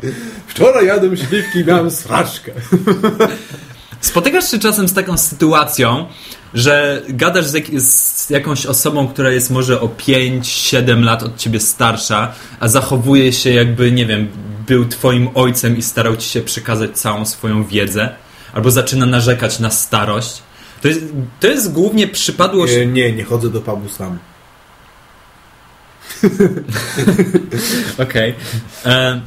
Wczoraj jadłem śliwki i miałem sraczkę. [laughs] Spotykasz się czasem z taką sytuacją, że gadasz z, jak, z jakąś osobą, która jest może o 5-7 lat od ciebie starsza, a zachowuje się jakby, nie wiem, był twoim ojcem i starał ci się przekazać całą swoją wiedzę, albo zaczyna narzekać na starość. To jest, to jest głównie przypadłość. E, nie, nie chodzę do pubu sam. [laughs] Okej. E,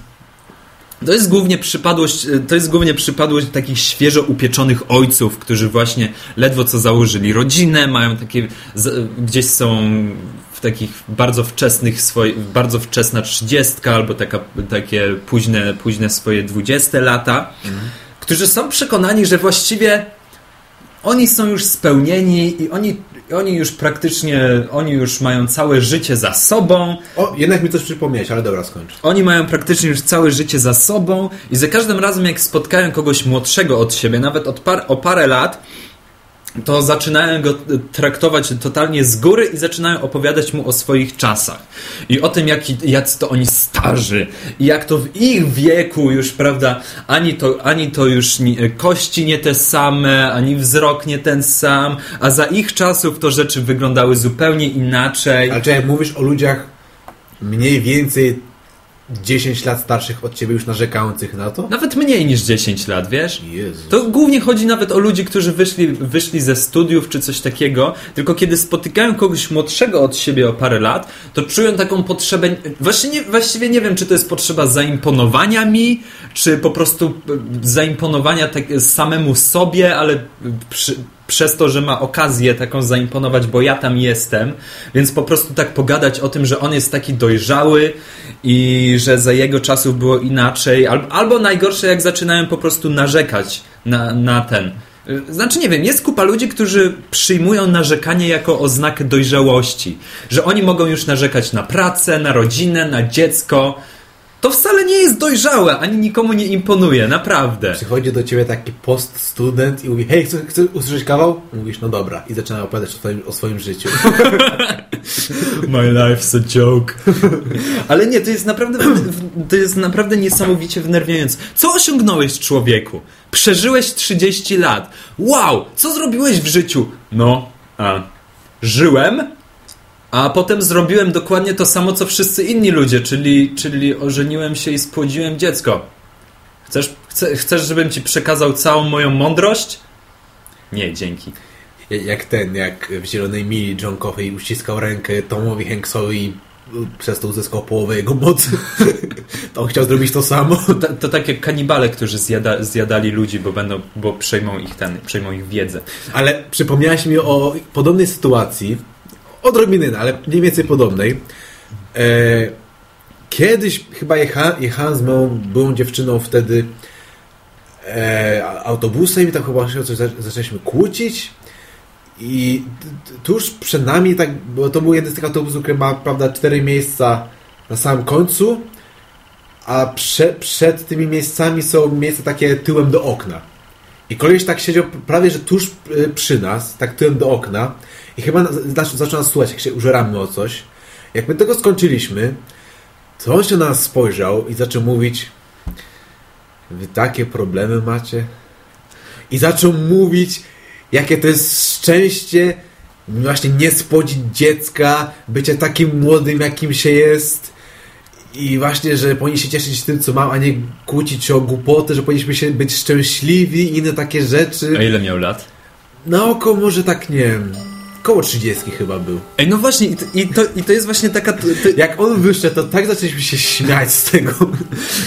To jest głównie przypadłość, e, to jest głównie przypadłość takich świeżo upieczonych ojców, którzy właśnie ledwo co założyli rodzinę, mają takie, gdzieś są w takich bardzo wczesnych, swoje, bardzo wczesna trzydziestka albo taka, takie późne, późne swoje dwudzieste lata, którzy są przekonani, że właściwie oni są już spełnieni i oni, oni już praktycznie, oni już mają całe życie za sobą, O, jednak mi coś przypomniałeś, ale dobra, skończ. oni mają praktycznie już całe życie za sobą i za każdym razem, jak spotkają kogoś młodszego od siebie, nawet od par, o parę lat, to zaczynają go traktować totalnie z góry i zaczynają opowiadać mu o swoich czasach. I o tym, jak, jak to oni starzy. I jak to w ich wieku już, prawda, ani to, ani to już nie, kości nie te same, ani wzrok nie ten sam, a za ich czasów to rzeczy wyglądały zupełnie inaczej. Ale czy jak mówisz o ludziach mniej więcej 10 lat starszych od ciebie już narzekających na to? Nawet mniej niż 10 lat, wiesz? Jezu. To głównie chodzi nawet o ludzi, którzy wyszli, wyszli ze studiów czy coś takiego, tylko kiedy spotykają kogoś młodszego od siebie o parę lat, to czują taką potrzebę, właściwie, właściwie nie wiem, czy to jest potrzeba zaimponowania mi, czy po prostu e, zaimponowania tak samemu sobie, ale przy, przez to, że ma okazję taką zaimponować, bo ja tam jestem, więc po prostu tak pogadać o tym, że on jest taki dojrzały i że za jego czasów było inaczej, albo, najgorsze, jak zaczynają po prostu narzekać na, na ten. Znaczy, nie wiem, jest kupa ludzi, którzy przyjmują narzekanie jako oznakę dojrzałości, że oni mogą już narzekać na pracę, na rodzinę, na dziecko, to wcale nie jest dojrzałe, ani nikomu nie imponuje, naprawdę. Przychodzi do ciebie taki post-student i mówi, hej, chcesz, chcesz usłyszeć kawał? Mówisz, no dobra. I zaczyna opowiadać o swoim, o swoim życiu. [laughs] My life's a joke. Ale nie, to jest naprawdę, to jest naprawdę niesamowicie wnerwiające. Co osiągnąłeś człowieku? Przeżyłeś 30 lat. Wow, co zrobiłeś w życiu? No, a, żyłem, a potem zrobiłem dokładnie to samo, co wszyscy inni ludzie, czyli, czyli ożeniłem się i spłodziłem dziecko. Chcesz, chce, chcesz, żebym ci przekazał całą moją mądrość? Nie, dzięki. Jak ten, jak w Zielonej Mili John Coffey uściskał rękę Tomowi Hanksowi i przez to uzyskał połowę jego mocy. [laughs] to on chciał zrobić to samo. To, to tak jak kanibale, którzy zjada, zjadali ludzi, bo będą, bo przejmą ich ten, przejmą ich wiedzę. Ale przypomniałeś mi o podobnej sytuacji, odrobiny, ale mniej więcej podobnej. E, kiedyś chyba jecha, jechałem z moją byłą dziewczyną wtedy e, autobusem i tam chyba się coś zaczęliśmy kłócić i tuż przed nami, tak, bo to był jeden z tych autobusów, który ma prawda, cztery miejsca na samym końcu, a prze, przed tymi miejscami są miejsca takie tyłem do okna. I koleś tak siedział prawie, że tuż e, przy nas, tak tyłem do okna i chyba zaczął nas słuchać, jak się użeramy o coś. Jak my tego skończyliśmy, to on się na nas spojrzał i zaczął mówić wy takie problemy macie? I zaczął mówić, jakie to jest szczęście właśnie nie spłodzić dziecka, bycie takim młodym, jakim się jest i właśnie, że powinni się cieszyć tym, co mam, a nie kłócić się o głupoty, że powinniśmy się być szczęśliwi i inne takie rzeczy. A ile miał lat? Na oko może tak, nie wiem, Koło 30 chyba był. Ej, no właśnie, i to, i to, i to jest właśnie taka. To, Jak on wyszedł, to tak zaczęliśmy się śmiać z tego.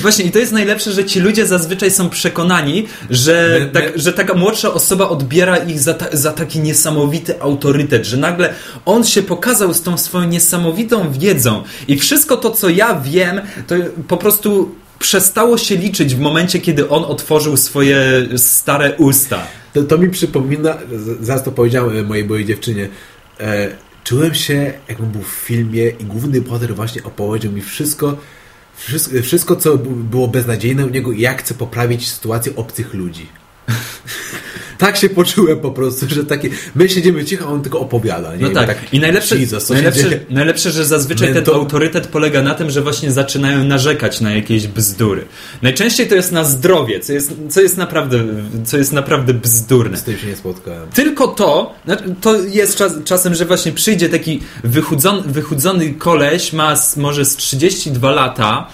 Właśnie, i to jest najlepsze, że ci ludzie zazwyczaj są przekonani, że, my, tak, my... że taka młodsza osoba odbiera ich za, ta, za taki niesamowity autorytet, że nagle on się pokazał z tą swoją niesamowitą wiedzą i wszystko to, co ja wiem, to po prostu przestało się liczyć w momencie, kiedy on otworzył swoje stare usta. To, to mi przypomina, zaraz to powiedziałem mojej byłej dziewczynie, e, czułem się, jakbym był w filmie i główny bohater właśnie opowiedział mi wszystko, wszystko, wszystko, co było beznadziejne u niego i jak chce poprawić sytuację obcych ludzi. Tak się poczułem po prostu, że taki, my siedzimy cicho, a on tylko opowiada. Nie? No tak. tak. I najlepsze, Jesus, najlepsze, najlepsze, że zazwyczaj Mentor... ten autorytet polega na tym, że właśnie zaczynają narzekać na jakieś bzdury. Najczęściej to jest na zdrowie, co jest, co jest, naprawdę, co jest naprawdę bzdurne. Z tym się nie spotkałem. Tylko to, to jest czas, czasem, że właśnie przyjdzie taki wychudzony, wychudzony koleś, ma z, może z 32 lata,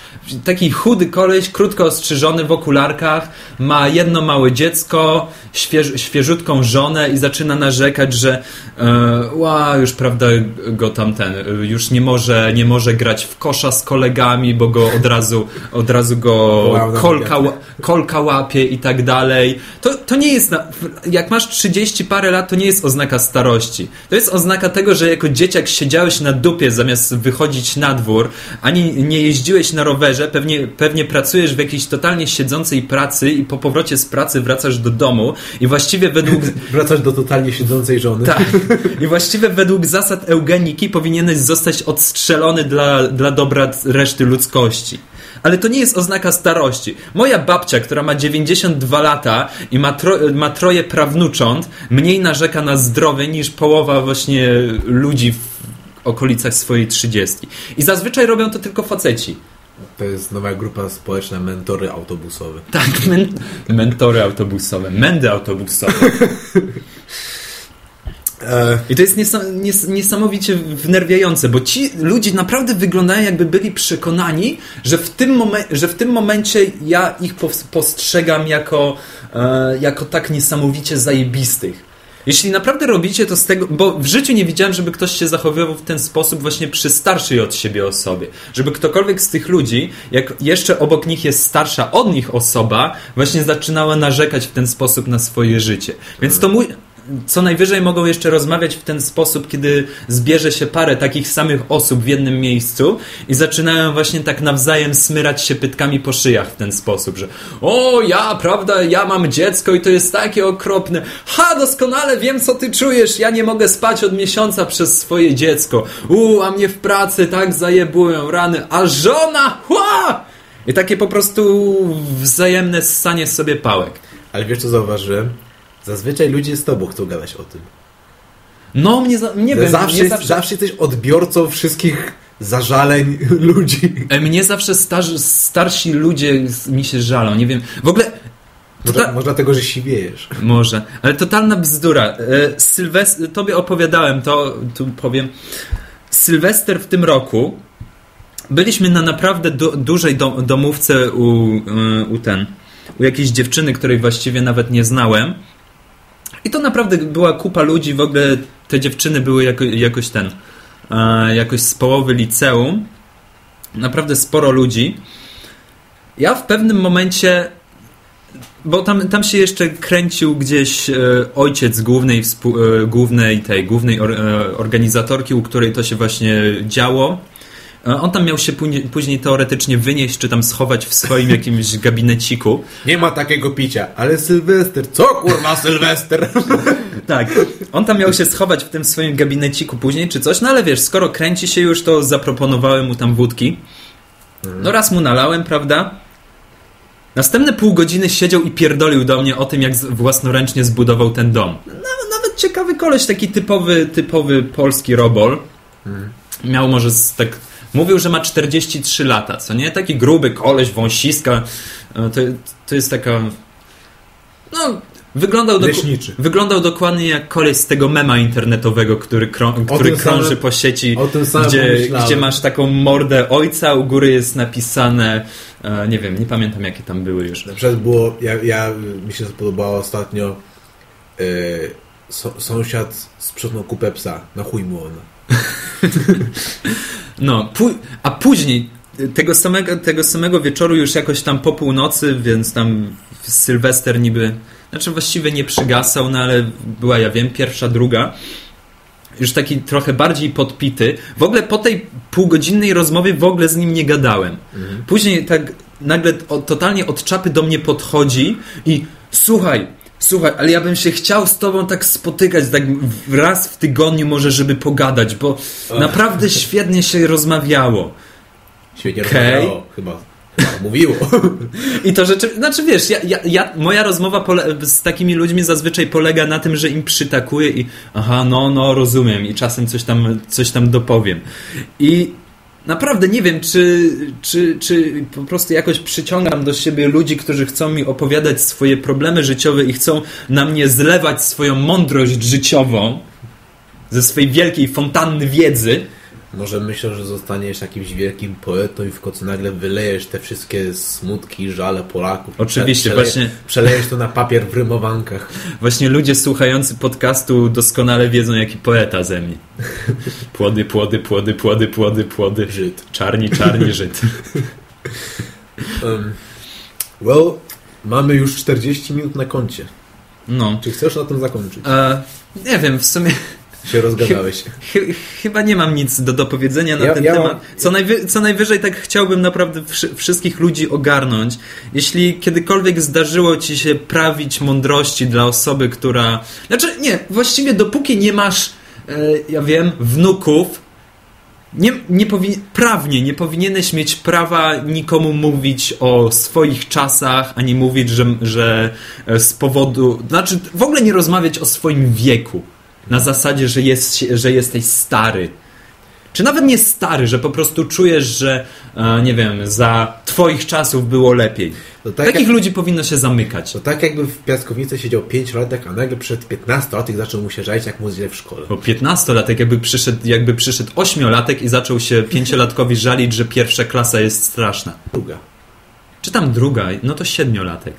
taki chudy koleś, krótko ostrzyżony w okularkach, ma jedno małe dziecko, śwież, świeżutką żonę i zaczyna narzekać, że e, ła, już prawda, go tamten, już nie może, nie może grać w kosza z kolegami, bo go od razu, od razu go kolka, kolka łapie i tak dalej. To, to nie jest, na, jak masz 30 parę lat, to nie jest oznaka starości. To jest oznaka tego, że jako dzieciak siedziałeś na dupie zamiast wychodzić na dwór, ani nie jeździłeś na rowerze, pewnie, pewnie pracujesz w jakiejś totalnie siedzącej pracy i po powrocie z pracy wracasz do domu i właściwie według... [laughs] Wracasz do totalnie siedzącej żony. Tak. [laughs] I właściwie według zasad eugeniki powinieneś zostać odstrzelony dla, dla dobra reszty ludzkości. ale to nie jest oznaka starości. Moja babcia, która ma 92 lata i ma, tro, ma troje prawnucząt, mniej narzeka na zdrowie niż połowa właśnie ludzi w okolicach swojej 30. I zazwyczaj robią to tylko faceci. To jest nowa grupa społeczna mentory autobusowe. Tak, men mentory autobusowe, mędy autobusowe. [laughs] E, I to jest niesam, nies, niesamowicie wnerwiające, bo ci ludzie naprawdę wyglądają jakby byli przekonani, że w tym, że w tym momencie ja ich pos- postrzegam jako, e, jako tak niesamowicie zajebistych. Jeśli naprawdę robicie to z tego, bo w życiu nie widziałem, żeby ktoś się zachowywał w ten sposób właśnie przy starszej od siebie osobie. Żeby ktokolwiek z tych ludzi, jak jeszcze obok nich jest starsza od nich osoba, właśnie zaczynała narzekać w ten sposób na swoje życie. Więc to mój, co najwyżej mogą jeszcze rozmawiać w ten sposób, kiedy zbierze się parę takich samych osób w jednym miejscu i zaczynają właśnie tak nawzajem smyrać się pytkami po szyjach w ten sposób, że o, ja, prawda, ja mam dziecko i to jest takie okropne. Ha, doskonale wiem, co ty czujesz. Ja nie mogę spać od miesiąca przez swoje dziecko. U, a mnie w pracy tak zajebują rany. A żona, hła! I takie po prostu wzajemne ssanie sobie pałek. ale wiesz co zauważyłem? Zazwyczaj ludzie z tobą chcą gadać o tym. No, mnie, nie wiem, zawsze, mnie jest, zawsze jesteś odbiorcą wszystkich zażaleń [laughs] ludzi. E, Mnie zawsze starzy, starsi ludzie mi się żalą, nie wiem. W ogóle. Może, Tota- może dlatego, że siwiejesz. Może, ale totalna bzdura. E, Sylwes- tobie opowiadałem to, tu powiem. Sylwester w tym roku byliśmy na naprawdę du- dużej dom- domówce u, e, u ten, u jakiejś dziewczyny, której właściwie nawet nie znałem. I to naprawdę była kupa ludzi, w ogóle te dziewczyny były jako, jakoś ten, e, jakoś z połowy liceum. Naprawdę sporo ludzi. Ja w pewnym momencie bo tam, tam się jeszcze kręcił gdzieś e, ojciec głównej, e, głównej tej głównej or, organizatorki, u której to się właśnie działo. E, on tam miał się później, później teoretycznie wynieść, czy tam schować w swoim [laughs] jakimś gabineciku. Nie ma takiego picia, ale Sylwester, co kurwa Sylwester? [laughs] Tak. On tam miał się schować w tym swoim gabineciku później, czy coś, no ale wiesz, skoro kręci się już, to zaproponowałem mu tam wódki. No raz mu nalałem, prawda? Następne pół godziny siedział i pierdolił do mnie o tym, jak własnoręcznie zbudował ten dom. No, nawet ciekawy koleś, taki typowy, typowy polski robol. Miał może tak... Mówił, że ma 43 lata, co nie? Taki gruby koleś, wąsiska. E, To, to jest taka... No, wyglądał, doku- wyglądał dokładnie jak koleś z tego mema internetowego, który, krą- który krąży samym- po sieci, o tym samym gdzie, gdzie masz taką mordę ojca, u góry jest napisane, e, nie wiem, nie pamiętam jakie tam były już. Na przykład było, ja, ja mi się spodobało ostatnio yy, so, sąsiad sprzątnął kupę psa, na chuj mu ona. [laughs] No, a później tego samego, tego samego wieczoru już jakoś tam po północy, więc tam Sylwester niby, znaczy właściwie nie przygasał, no ale była, ja wiem, pierwsza, druga. Już taki trochę bardziej podpity. W ogóle po tej półgodzinnej rozmowie w ogóle z nim nie gadałem. Później tak nagle totalnie od czapy do mnie podchodzi i słuchaj, słuchaj, ale ja bym się chciał z tobą tak spotykać tak raz w tygodniu może, żeby pogadać, bo naprawdę świetnie się rozmawiało. Świetnie Okej. rozmawiało, chyba, chyba mówiło. [laughs] I to rzeczy, znaczy wiesz, ja, ja, ja, moja rozmowa pole, z takimi ludźmi zazwyczaj polega na tym, że im przytakuję i aha, no, no, rozumiem i czasem coś tam, coś tam dopowiem. I naprawdę nie wiem, czy, czy, czy po prostu jakoś przyciągam do siebie ludzi, którzy chcą mi opowiadać swoje problemy życiowe i chcą na mnie zlewać swoją mądrość życiową ze swojej wielkiej fontanny wiedzy. Może myślę, że zostaniesz jakimś wielkim poetą i w końcu nagle wylejesz te wszystkie smutki, żale Polaków. Oczywiście, Przele- właśnie- Przelejesz to na papier w rymowankach. [laughs] Właśnie ludzie słuchający podcastu doskonale wiedzą, jaki poeta ze mnie. [laughs] Płody, płody, płody, płody, płody, płody. Żyd. Czarni, czarni [laughs] Żyd. Um, well, mamy już 40 minut na koncie. No. Czy chcesz na tym zakończyć? E, nie wiem, w sumie Się rozgadałeś. chy, chyba nie mam nic do dopowiedzenia na Ja- ten ja mam- temat. Co, najwy, co najwyżej tak chciałbym naprawdę wszy, wszystkich ludzi ogarnąć. Jeśli kiedykolwiek zdarzyło ci się prawić mądrości dla osoby, która... Znaczy, nie, właściwie dopóki nie masz, e, ja wiem, wnuków, Nie, nie powi- prawnie nie powinieneś mieć prawa nikomu mówić o swoich czasach, ani mówić, że, że e, z powodu. Znaczy, w ogóle nie rozmawiać o swoim wieku. Na zasadzie, że, jest, że jesteś stary. Czy nawet nie stary, że po prostu czujesz, że e, nie wiem, za twoich czasów było lepiej. No tak Takich jak- ludzi powinno się zamykać. To tak jakby w piaskownicy siedział 5 latek, a nagle przed 15 lat zaczął mu się żalić, jak mu źle w szkole. Bo 15-latek jakby przyszedł, jakby przyszedł 8-latek i zaczął się pięciolatkowi żalić, że pierwsza klasa jest straszna. Druga. Czy tam druga? No to siedmiolatek.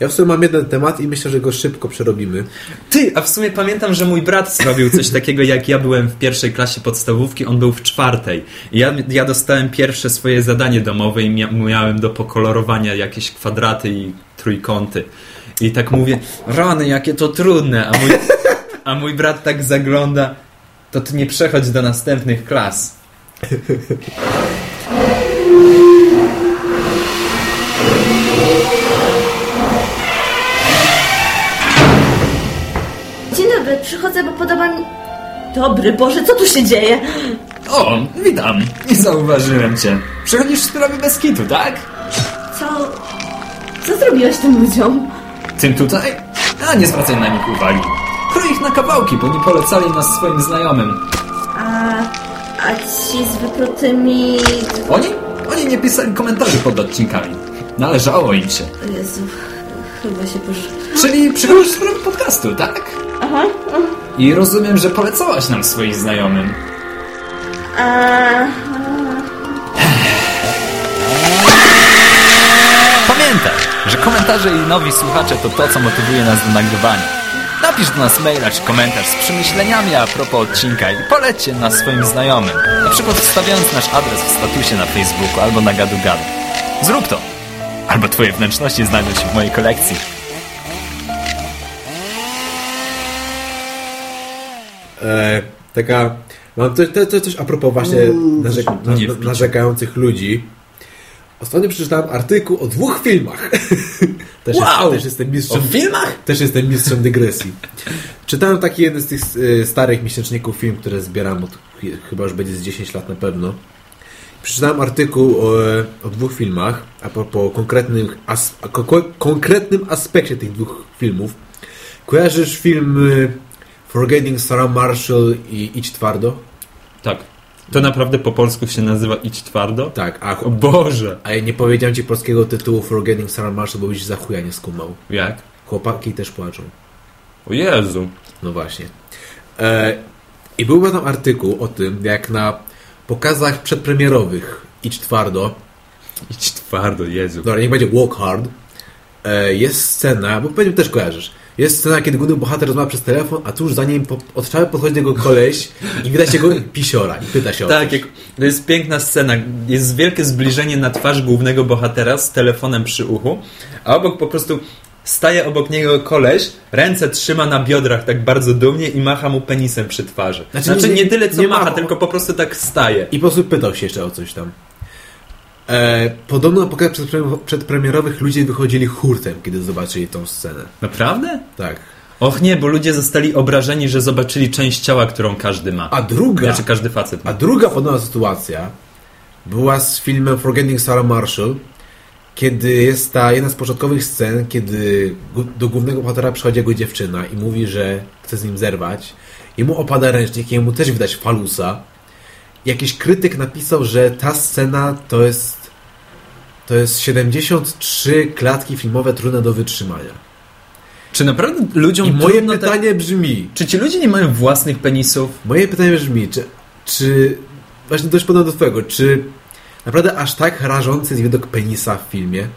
Ja w sumie mam jeden temat i myślę, że go szybko przerobimy. Ty, a w sumie pamiętam, że mój brat zrobił coś takiego, jak ja byłem w pierwszej klasie podstawówki, on był w czwartej. Ja, ja dostałem pierwsze swoje zadanie domowe i mia, miałem do pokolorowania jakieś kwadraty i trójkąty. I tak mówię, rany, jakie to trudne. A mój, a mój brat tak zagląda, to ty nie przechodź do następnych klas. Przychodzę, bo podoba mi... Dobry Boże, co tu się dzieje? O, witam. Nie zauważyłem cię. Przychodzisz w sprawie bez kitu, tak? Co... Co zrobiłeś tym ludziom? Tym tutaj? A nie zwracaj na nich uwagi. Kroj ich na kawałki, bo nie polecali nas swoim znajomym. A... A ci z wyprutymi... Oni? Oni nie pisali komentarzy pod odcinkami. Należało im się. Jezu, chyba się posz... Czyli przychodzisz sprawie podcastu, tak? Aha. I rozumiem, że polecałaś nam swoim znajomym. A... Pamiętaj, że komentarze i nowi słuchacze to to, co motywuje nas do nagrywania. Napisz do nas maila czy komentarz z przemyśleniami a propos odcinka i polećcie nas swoim znajomym. Na przykład wstawiając nasz adres w statusie na Facebooku albo na gadu gadu. Zrób to! Albo twoje wnętrzności znajdą się w mojej kolekcji. E, taka. Mam to, to, to coś a propos właśnie narzek, na, na, narzekających ludzi. Ostatnio przeczytałem artykuł o dwóch filmach. [laughs] też, Wow! jest, też jestem mistrzem. O filmach? Też jestem mistrzem dygresji. Czytałem taki jeden z tych e, starych miesięczników film, które zbieram od ch- chyba już będzie z 10 lat na pewno. Przeczytałem artykuł o, o dwóch filmach, a propos konkretnych as, ko, ko, konkretnym aspekcie tych dwóch filmów. Kojarzysz film y, Forgetting Sarah Marshall i Idź Twardo? Tak. To naprawdę po polsku się nazywa Idź Twardo? Tak, a, O Boże! a ja nie powiedziałem ci polskiego tytułu Forgetting Sarah Marshall, bo byś za chuja nie skumał. Jak? Chłopaki też płaczą. O Jezu. No właśnie. E, I był tam artykuł o tym, jak na pokazach przedpremierowych Idź Twardo, Idź Twardo, Jezu. dobra, niech będzie Walk Hard, e, jest scena, bo pewnie też kojarzysz, jest scena, kiedy główny bohater rozmawia przez telefon, a tuż za nim po, od ściany podchodzi do jego koleś i widać jego [laughs] pisiora i pyta się o Tak, jak, to jest piękna scena. Jest wielkie zbliżenie na twarz głównego bohatera z telefonem przy uchu, a obok po prostu staje obok niego koleś, ręce trzyma na biodrach tak bardzo dumnie i macha mu penisem przy twarzy. Znaczy, Znaczy, nie- nie, tyle co nie macha, macha. tylko po prostu tak staje. I po prostu pytał się jeszcze o coś tam. E, podobno na pokazach przedpremi- przedpremierowych ludzie wychodzili hurtem, kiedy zobaczyli tą scenę. Naprawdę? Tak. Och nie, bo ludzie zostali obrażeni, że zobaczyli część ciała, którą każdy ma. A druga, Znaczy każdy facet ma. a druga podobna sytuacja była z filmem Forgetting Sarah Marshall, kiedy jest ta jedna z początkowych scen, kiedy do głównego bohatera przychodzi jego dziewczyna i mówi, że chce z nim zerwać. Jemu opada ręcznik, jemu też widać falusa. Jakiś krytyk napisał, że ta scena to jest to jest 73 klatki filmowe trudne do wytrzymania. Czy naprawdę ludziom I moje trudno te- pytanie brzmi, Czy ci ludzie nie mają własnych penisów? Moje pytanie brzmi, czy, czy właśnie dość podobne do twojego, czy naprawdę aż tak rażący jest widok penisa w filmie?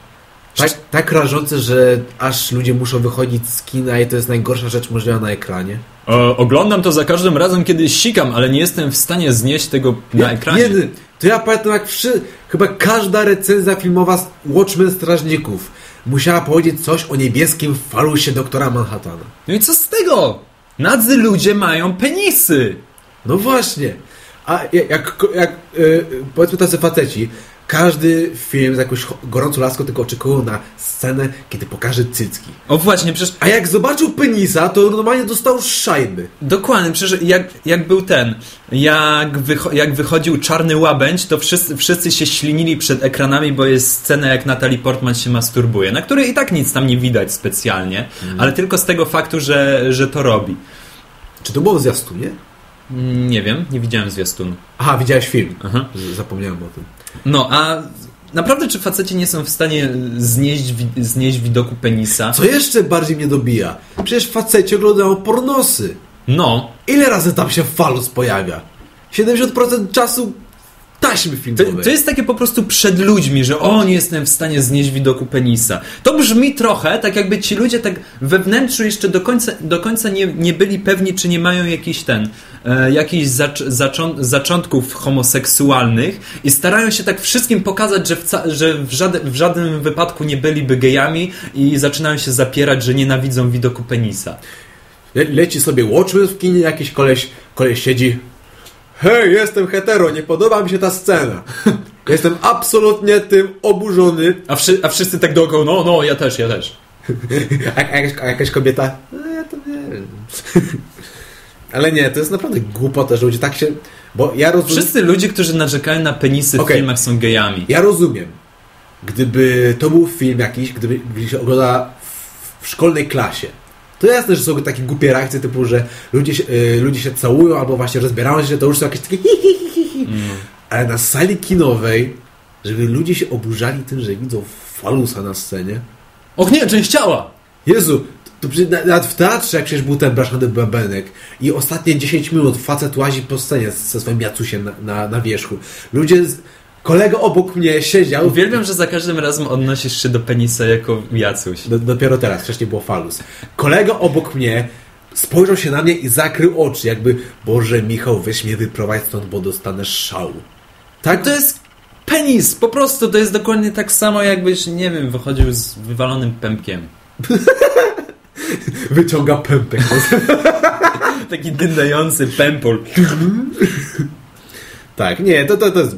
Tak, tak rażący, że aż ludzie muszą wychodzić z kina i to jest najgorsza rzecz możliwa na ekranie? O, oglądam to za każdym razem, kiedy sikam, ale nie jestem w stanie znieść tego na ekranie. Jedy, to ja pamiętam jak wszy, chyba każda recenzja filmowa z Watchmen Strażników musiała powiedzieć coś o niebieskim falusie doktora Manhattana. No i co z tego? Nadzy ludzie mają penisy. No właśnie. A jak, jak, jak yy, powiedzmy tacy faceci, Każdy film z jakąś gorącą laską tylko oczekują na scenę, kiedy pokaże cycki. O właśnie, przecież A jak zobaczył penisa, to normalnie dostał szajby. Dokładnie, przecież jak, jak był ten, jak, wycho- jak wychodził Czarny Łabędź, to wszyscy, wszyscy się ślinili przed ekranami, bo jest scena jak Natalie Portman się masturbuje, na której i tak nic tam nie widać specjalnie, ale tylko z tego faktu, że, że to robi. Czy to było w zwiastunie? Mm, Nie wiem, nie widziałem zwiastunu. Aha, widziałeś film. Aha. Zapomniałem o tym. No, a naprawdę czy faceci nie są w stanie znieść, znieść widoku penisa? Co jeszcze bardziej mnie dobija? Przecież faceci oglądają pornosy. No, Ile razy tam się falus pojawia? 70% czasu taśmy To, filmowej. to jest takie po prostu przed ludźmi, że o, nie jestem w stanie znieść widoku penisa. To brzmi trochę tak, jakby ci ludzie tak we wnętrzu jeszcze do końca, do końca nie, nie byli pewni, czy nie mają jakiś ten, e, jakichś zacz, zaczą, zaczątków homoseksualnych i starają się tak wszystkim pokazać, że w, że w, żaden, w żadnym wypadku nie byliby gejami i zaczynają się zapierać, że nienawidzą widoku penisa. Le leci sobie Watchmen w kinie, jakiś koleś, koleś siedzi. Hej, jestem hetero, nie podoba mi się ta scena. [laughs] Jestem absolutnie tym oburzony. A, wszy, a wszyscy tak dookoła, no, no, ja też, ja też. [laughs] A, a, jakaś, a jakaś kobieta. No ja to nie wiem. [laughs] Ale nie, to jest naprawdę głupota, że ludzie tak się. Bo ja rozumiem. Wszyscy ludzie, którzy narzekają na penisy w Okej. filmach są gejami. Ja rozumiem. Gdyby to był film jakiś, gdyby, gdyby się ogląda w, w szkolnej klasie, to jasne, że są takie głupie reakcje typu, że ludzie się, y, ludzie się całują albo właśnie rozbierają się, to już są jakieś takie hi, hi, hi, hi, hi. Ale na sali kinowej, żeby ludzie się oburzali tym, że widzą falusa na scenie. Och nie, część ciała! Jezu, to przecież na- nawet w teatrze, jak przecież był ten blaszany bębenek i ostatnie 10 minut facet łazi po scenie ze swoim jacusiem na, na, na wierzchu. Ludzie, z... kolega obok mnie siedział, Uwielbiam, że za każdym razem odnosisz się do penisa jako Jacuś. Do, dopiero teraz, wcześniej było falus. Kolega obok mnie spojrzał się na mnie i zakrył oczy, jakby Boże, Michał, weź mnie wyprowadź stąd, bo dostanę szału. Tak? To jest penis, po prostu to jest dokładnie tak samo jakbyś, nie wiem, wychodził z wywalonym pępkiem. [laughs] Wyciąga pępek. [laughs] Taki dyndający pępol. tak, nie, to, to, to jest.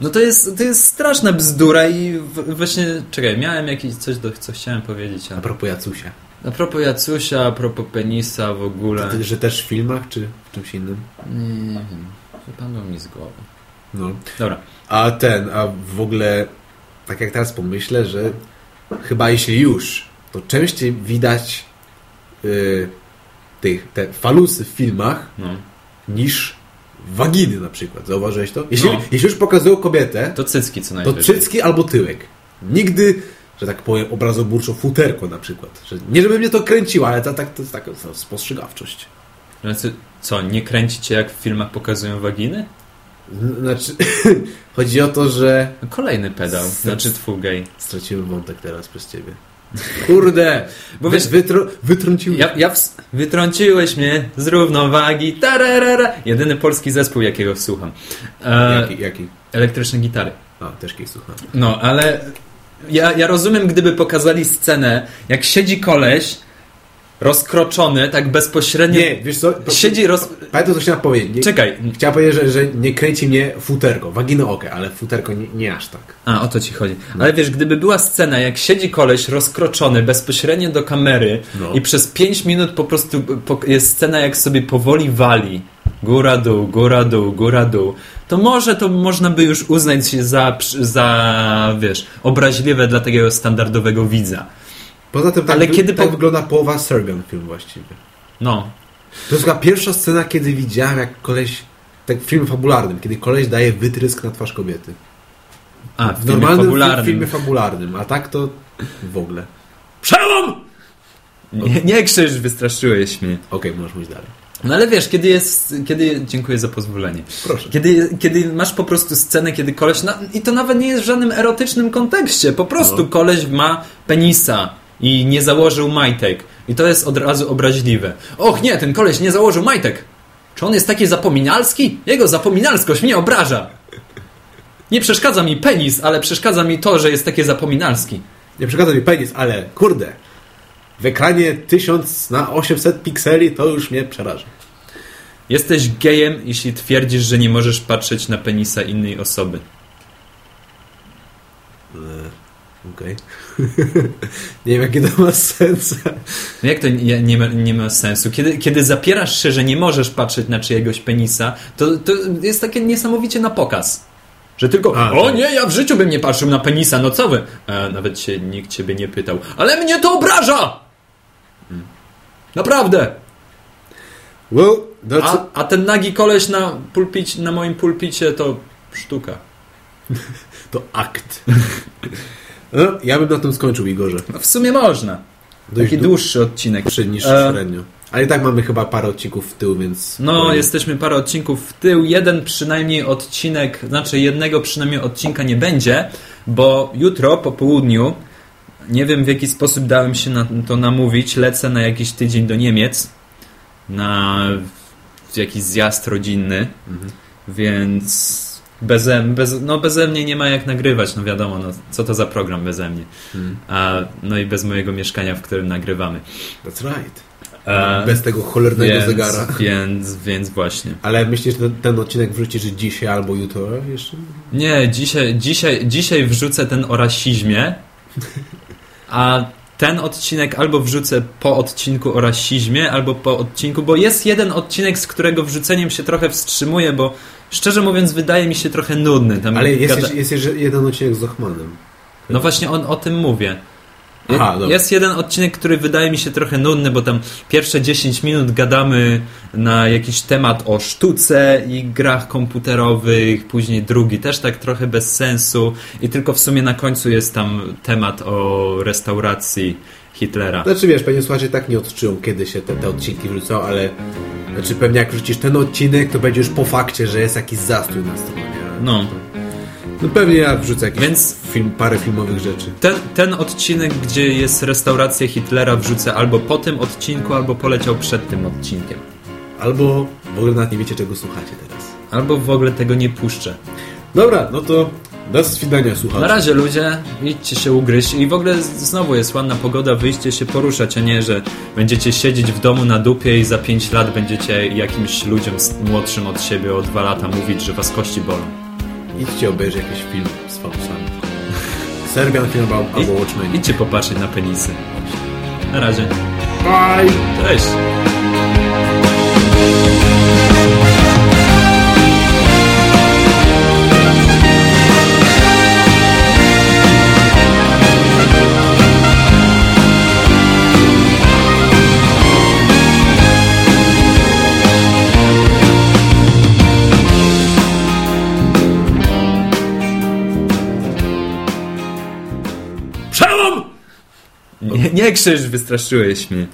No to jest, to jest straszna bzdura i właśnie, czekaj, miałem jakieś coś, do, co chciałem powiedzieć. A A, propos Jacusia. a propos Jacusia, a propos penisa w ogóle. Ty, że też w filmach, czy w czymś innym? Nie wiem, wypadło mi z głowy. No. Dobra. A ten, a w ogóle, tak jak teraz pomyślę, że chyba jeśli już, to częściej widać y, tych, te falusy w filmach, No. niż waginy na przykład. Zauważyłeś to? Jeśli, No. jeśli już pokazują kobietę, To cycki co to najwyżej. cycki albo tyłek. Nigdy, że tak powiem, obrazoburczo futerko na przykład. Że, nie żeby mnie to kręciło, ale to, tak, to jest taka to spostrzegawczość. Znaczy, co, nie kręcicie jak w filmach pokazują waginy? Znaczy, [laughs] chodzi o to, że No, Kolejny pedał, znaczy twój gej. straciłem wątek teraz przez ciebie. Kurde! Bo wiesz- wytro, wytrąciłem. Ja, ja wytrąciłeś mnie z równowagi. Tararara. Jedyny polski zespół, jakiego słucham. E, Jaki, jaki? elektryczne gitary. A, też kiedyś słuchałem. No, ale ja, ja rozumiem, gdyby pokazali scenę, jak siedzi koleś rozkroczony, tak bezpośrednio. Nie, wiesz co? Siedzi roz... Pamiętam, co chciałem powiedzieć. Nie, Czekaj. Chciałem powiedzieć, że, że nie kręci mnie futerko. Waginy ok, ale futerko nie, nie aż tak. A, o to ci chodzi. Ale wiesz, gdyby była scena, jak siedzi koleś rozkroczony bezpośrednio do kamery No. i przez 5 minut po prostu jest scena, jak sobie powoli wali. Góra, dół, góra, dół, góra, dół. To może to można by już uznać się za, za wiesz, obraźliwe dla takiego standardowego widza. Poza tym tak, Ale kiedy tak po- wygląda połowa Serbian film właściwie. No. To jest chyba pierwsza scena, kiedy widziałem, jak koleś, tak w filmie fabularnym, kiedy koleś daje wytrysk na twarz kobiety. A, w, W filmie normalnym fabularnym. filmie fabularnym, a tak to w ogóle. Przełom! Nie, nie krzyż, wystraszyłeś mnie. Okej, możesz mówić dalej. No ale wiesz, kiedy jest. Kiedy, dziękuję za pozwolenie. Proszę. Kiedy, kiedy masz po prostu scenę, kiedy koleś. Na, I to nawet nie jest w żadnym erotycznym kontekście. Po prostu No. koleś ma penisa i nie założył majtek. I to jest od razu obraźliwe. Och nie, ten koleś nie założył majtek. Czy on jest taki zapominalski? Jego zapominalskość mnie obraża. Nie przeszkadza mi penis, ale przeszkadza mi to, że jest takie zapominalski. Nie przeszkadza mi penis, ale kurde, w ekranie 1000 na 800 pikseli to już mnie przeraża. Jesteś gejem, jeśli twierdzisz, że nie możesz patrzeć na penisa innej osoby. Okej. [laughs] nie wiem, jakie to ma sens. No jak to nie, nie, ma, nie ma sensu? Kiedy, kiedy zapierasz się, że nie możesz patrzeć na czyjegoś penisa, to, to jest takie niesamowicie na pokaz. Że tylko, A, o tak. nie, ja w życiu bym nie patrzył na penisa, no co wy? E, nawet się nikt ciebie nie pytał. Ale mnie to obraża! Hmm. Naprawdę! Well. A, a ten nagi koleś na, pulpić, na moim pulpicie to sztuka. [laughs] To akt. [laughs] No, ja bym na tym skończył, Igorze. No w sumie można. Dość Taki dłu- dłuższy odcinek. Dłuższy niż E, średnio. Ale i tak mamy chyba parę odcinków w tył, więc... No, spokojnie. jesteśmy parę odcinków w tył. Jeden przynajmniej odcinek, znaczy jednego przynajmniej odcinka nie będzie, bo jutro po południu, nie wiem w jaki sposób dałem się na to namówić, lecę na jakiś tydzień do Niemiec, na jakiś zjazd rodzinny, więc beze, bez, no beze mnie nie ma jak nagrywać, no wiadomo, no, co to za program beze mnie. A, no i bez mojego mieszkania, w którym nagrywamy. That's right. E, Bez tego cholernego więc, zegara. Więc, więc właśnie. Ale myślisz, że ten, ten odcinek wrzucisz dzisiaj albo jutro jeszcze? Nie, dzisiaj, dzisiaj, dzisiaj wrzucę ten o rasizmie, a ten odcinek albo wrzucę po odcinku o rasizmie, albo po odcinku, bo jest jeden odcinek, z którego wrzuceniem się trochę wstrzymuję, bo szczerze mówiąc wydaje mi się trochę nudny. Tam Ale jest, gada- jeszcze, jest jeszcze jeden odcinek z Ochmanem. No właśnie on, o tym mówię. Aha, jest jeden odcinek, który wydaje mi się trochę nudny, bo tam pierwsze 10 minut gadamy na jakiś temat o sztuce i grach komputerowych, później drugi też tak trochę bez sensu i tylko w sumie na końcu jest tam temat o restauracji Hitlera. Znaczy wiesz, pewnie słuchacze tak nie odczują, kiedy się te, te odcinki wrzucą, ale znaczy pewnie jak wrzucisz ten odcinek, to będzie już po fakcie, że jest jakiś zastój na stronie. No. No pewnie ja wrzucę jakiś Więc- film, parę filmowych rzeczy. Ten, ten odcinek, gdzie jest restauracja Hitlera wrzucę albo po tym odcinku, albo poleciał przed tym odcinkiem. Albo w ogóle nawet nie wiecie, czego słuchacie teraz. Albo w ogóle tego nie puszczę. Dobra, no to do swidania słuchacze. Na razie ludzie, idźcie się ugryźć i w ogóle znowu jest ładna pogoda, wyjście się poruszać, a nie, że będziecie siedzieć w domu na dupie i za 5 lat będziecie jakimś ludziom młodszym od siebie o 2 lata mówić, że was kości bolą. Idźcie obejrzeć jakiś film z fałszami. Serbian film albo Watchmen. Idźcie popatrzeć na penisy. Na razie. Bye! Cześć! Nie, krzyż, wystraszyłeś mnie.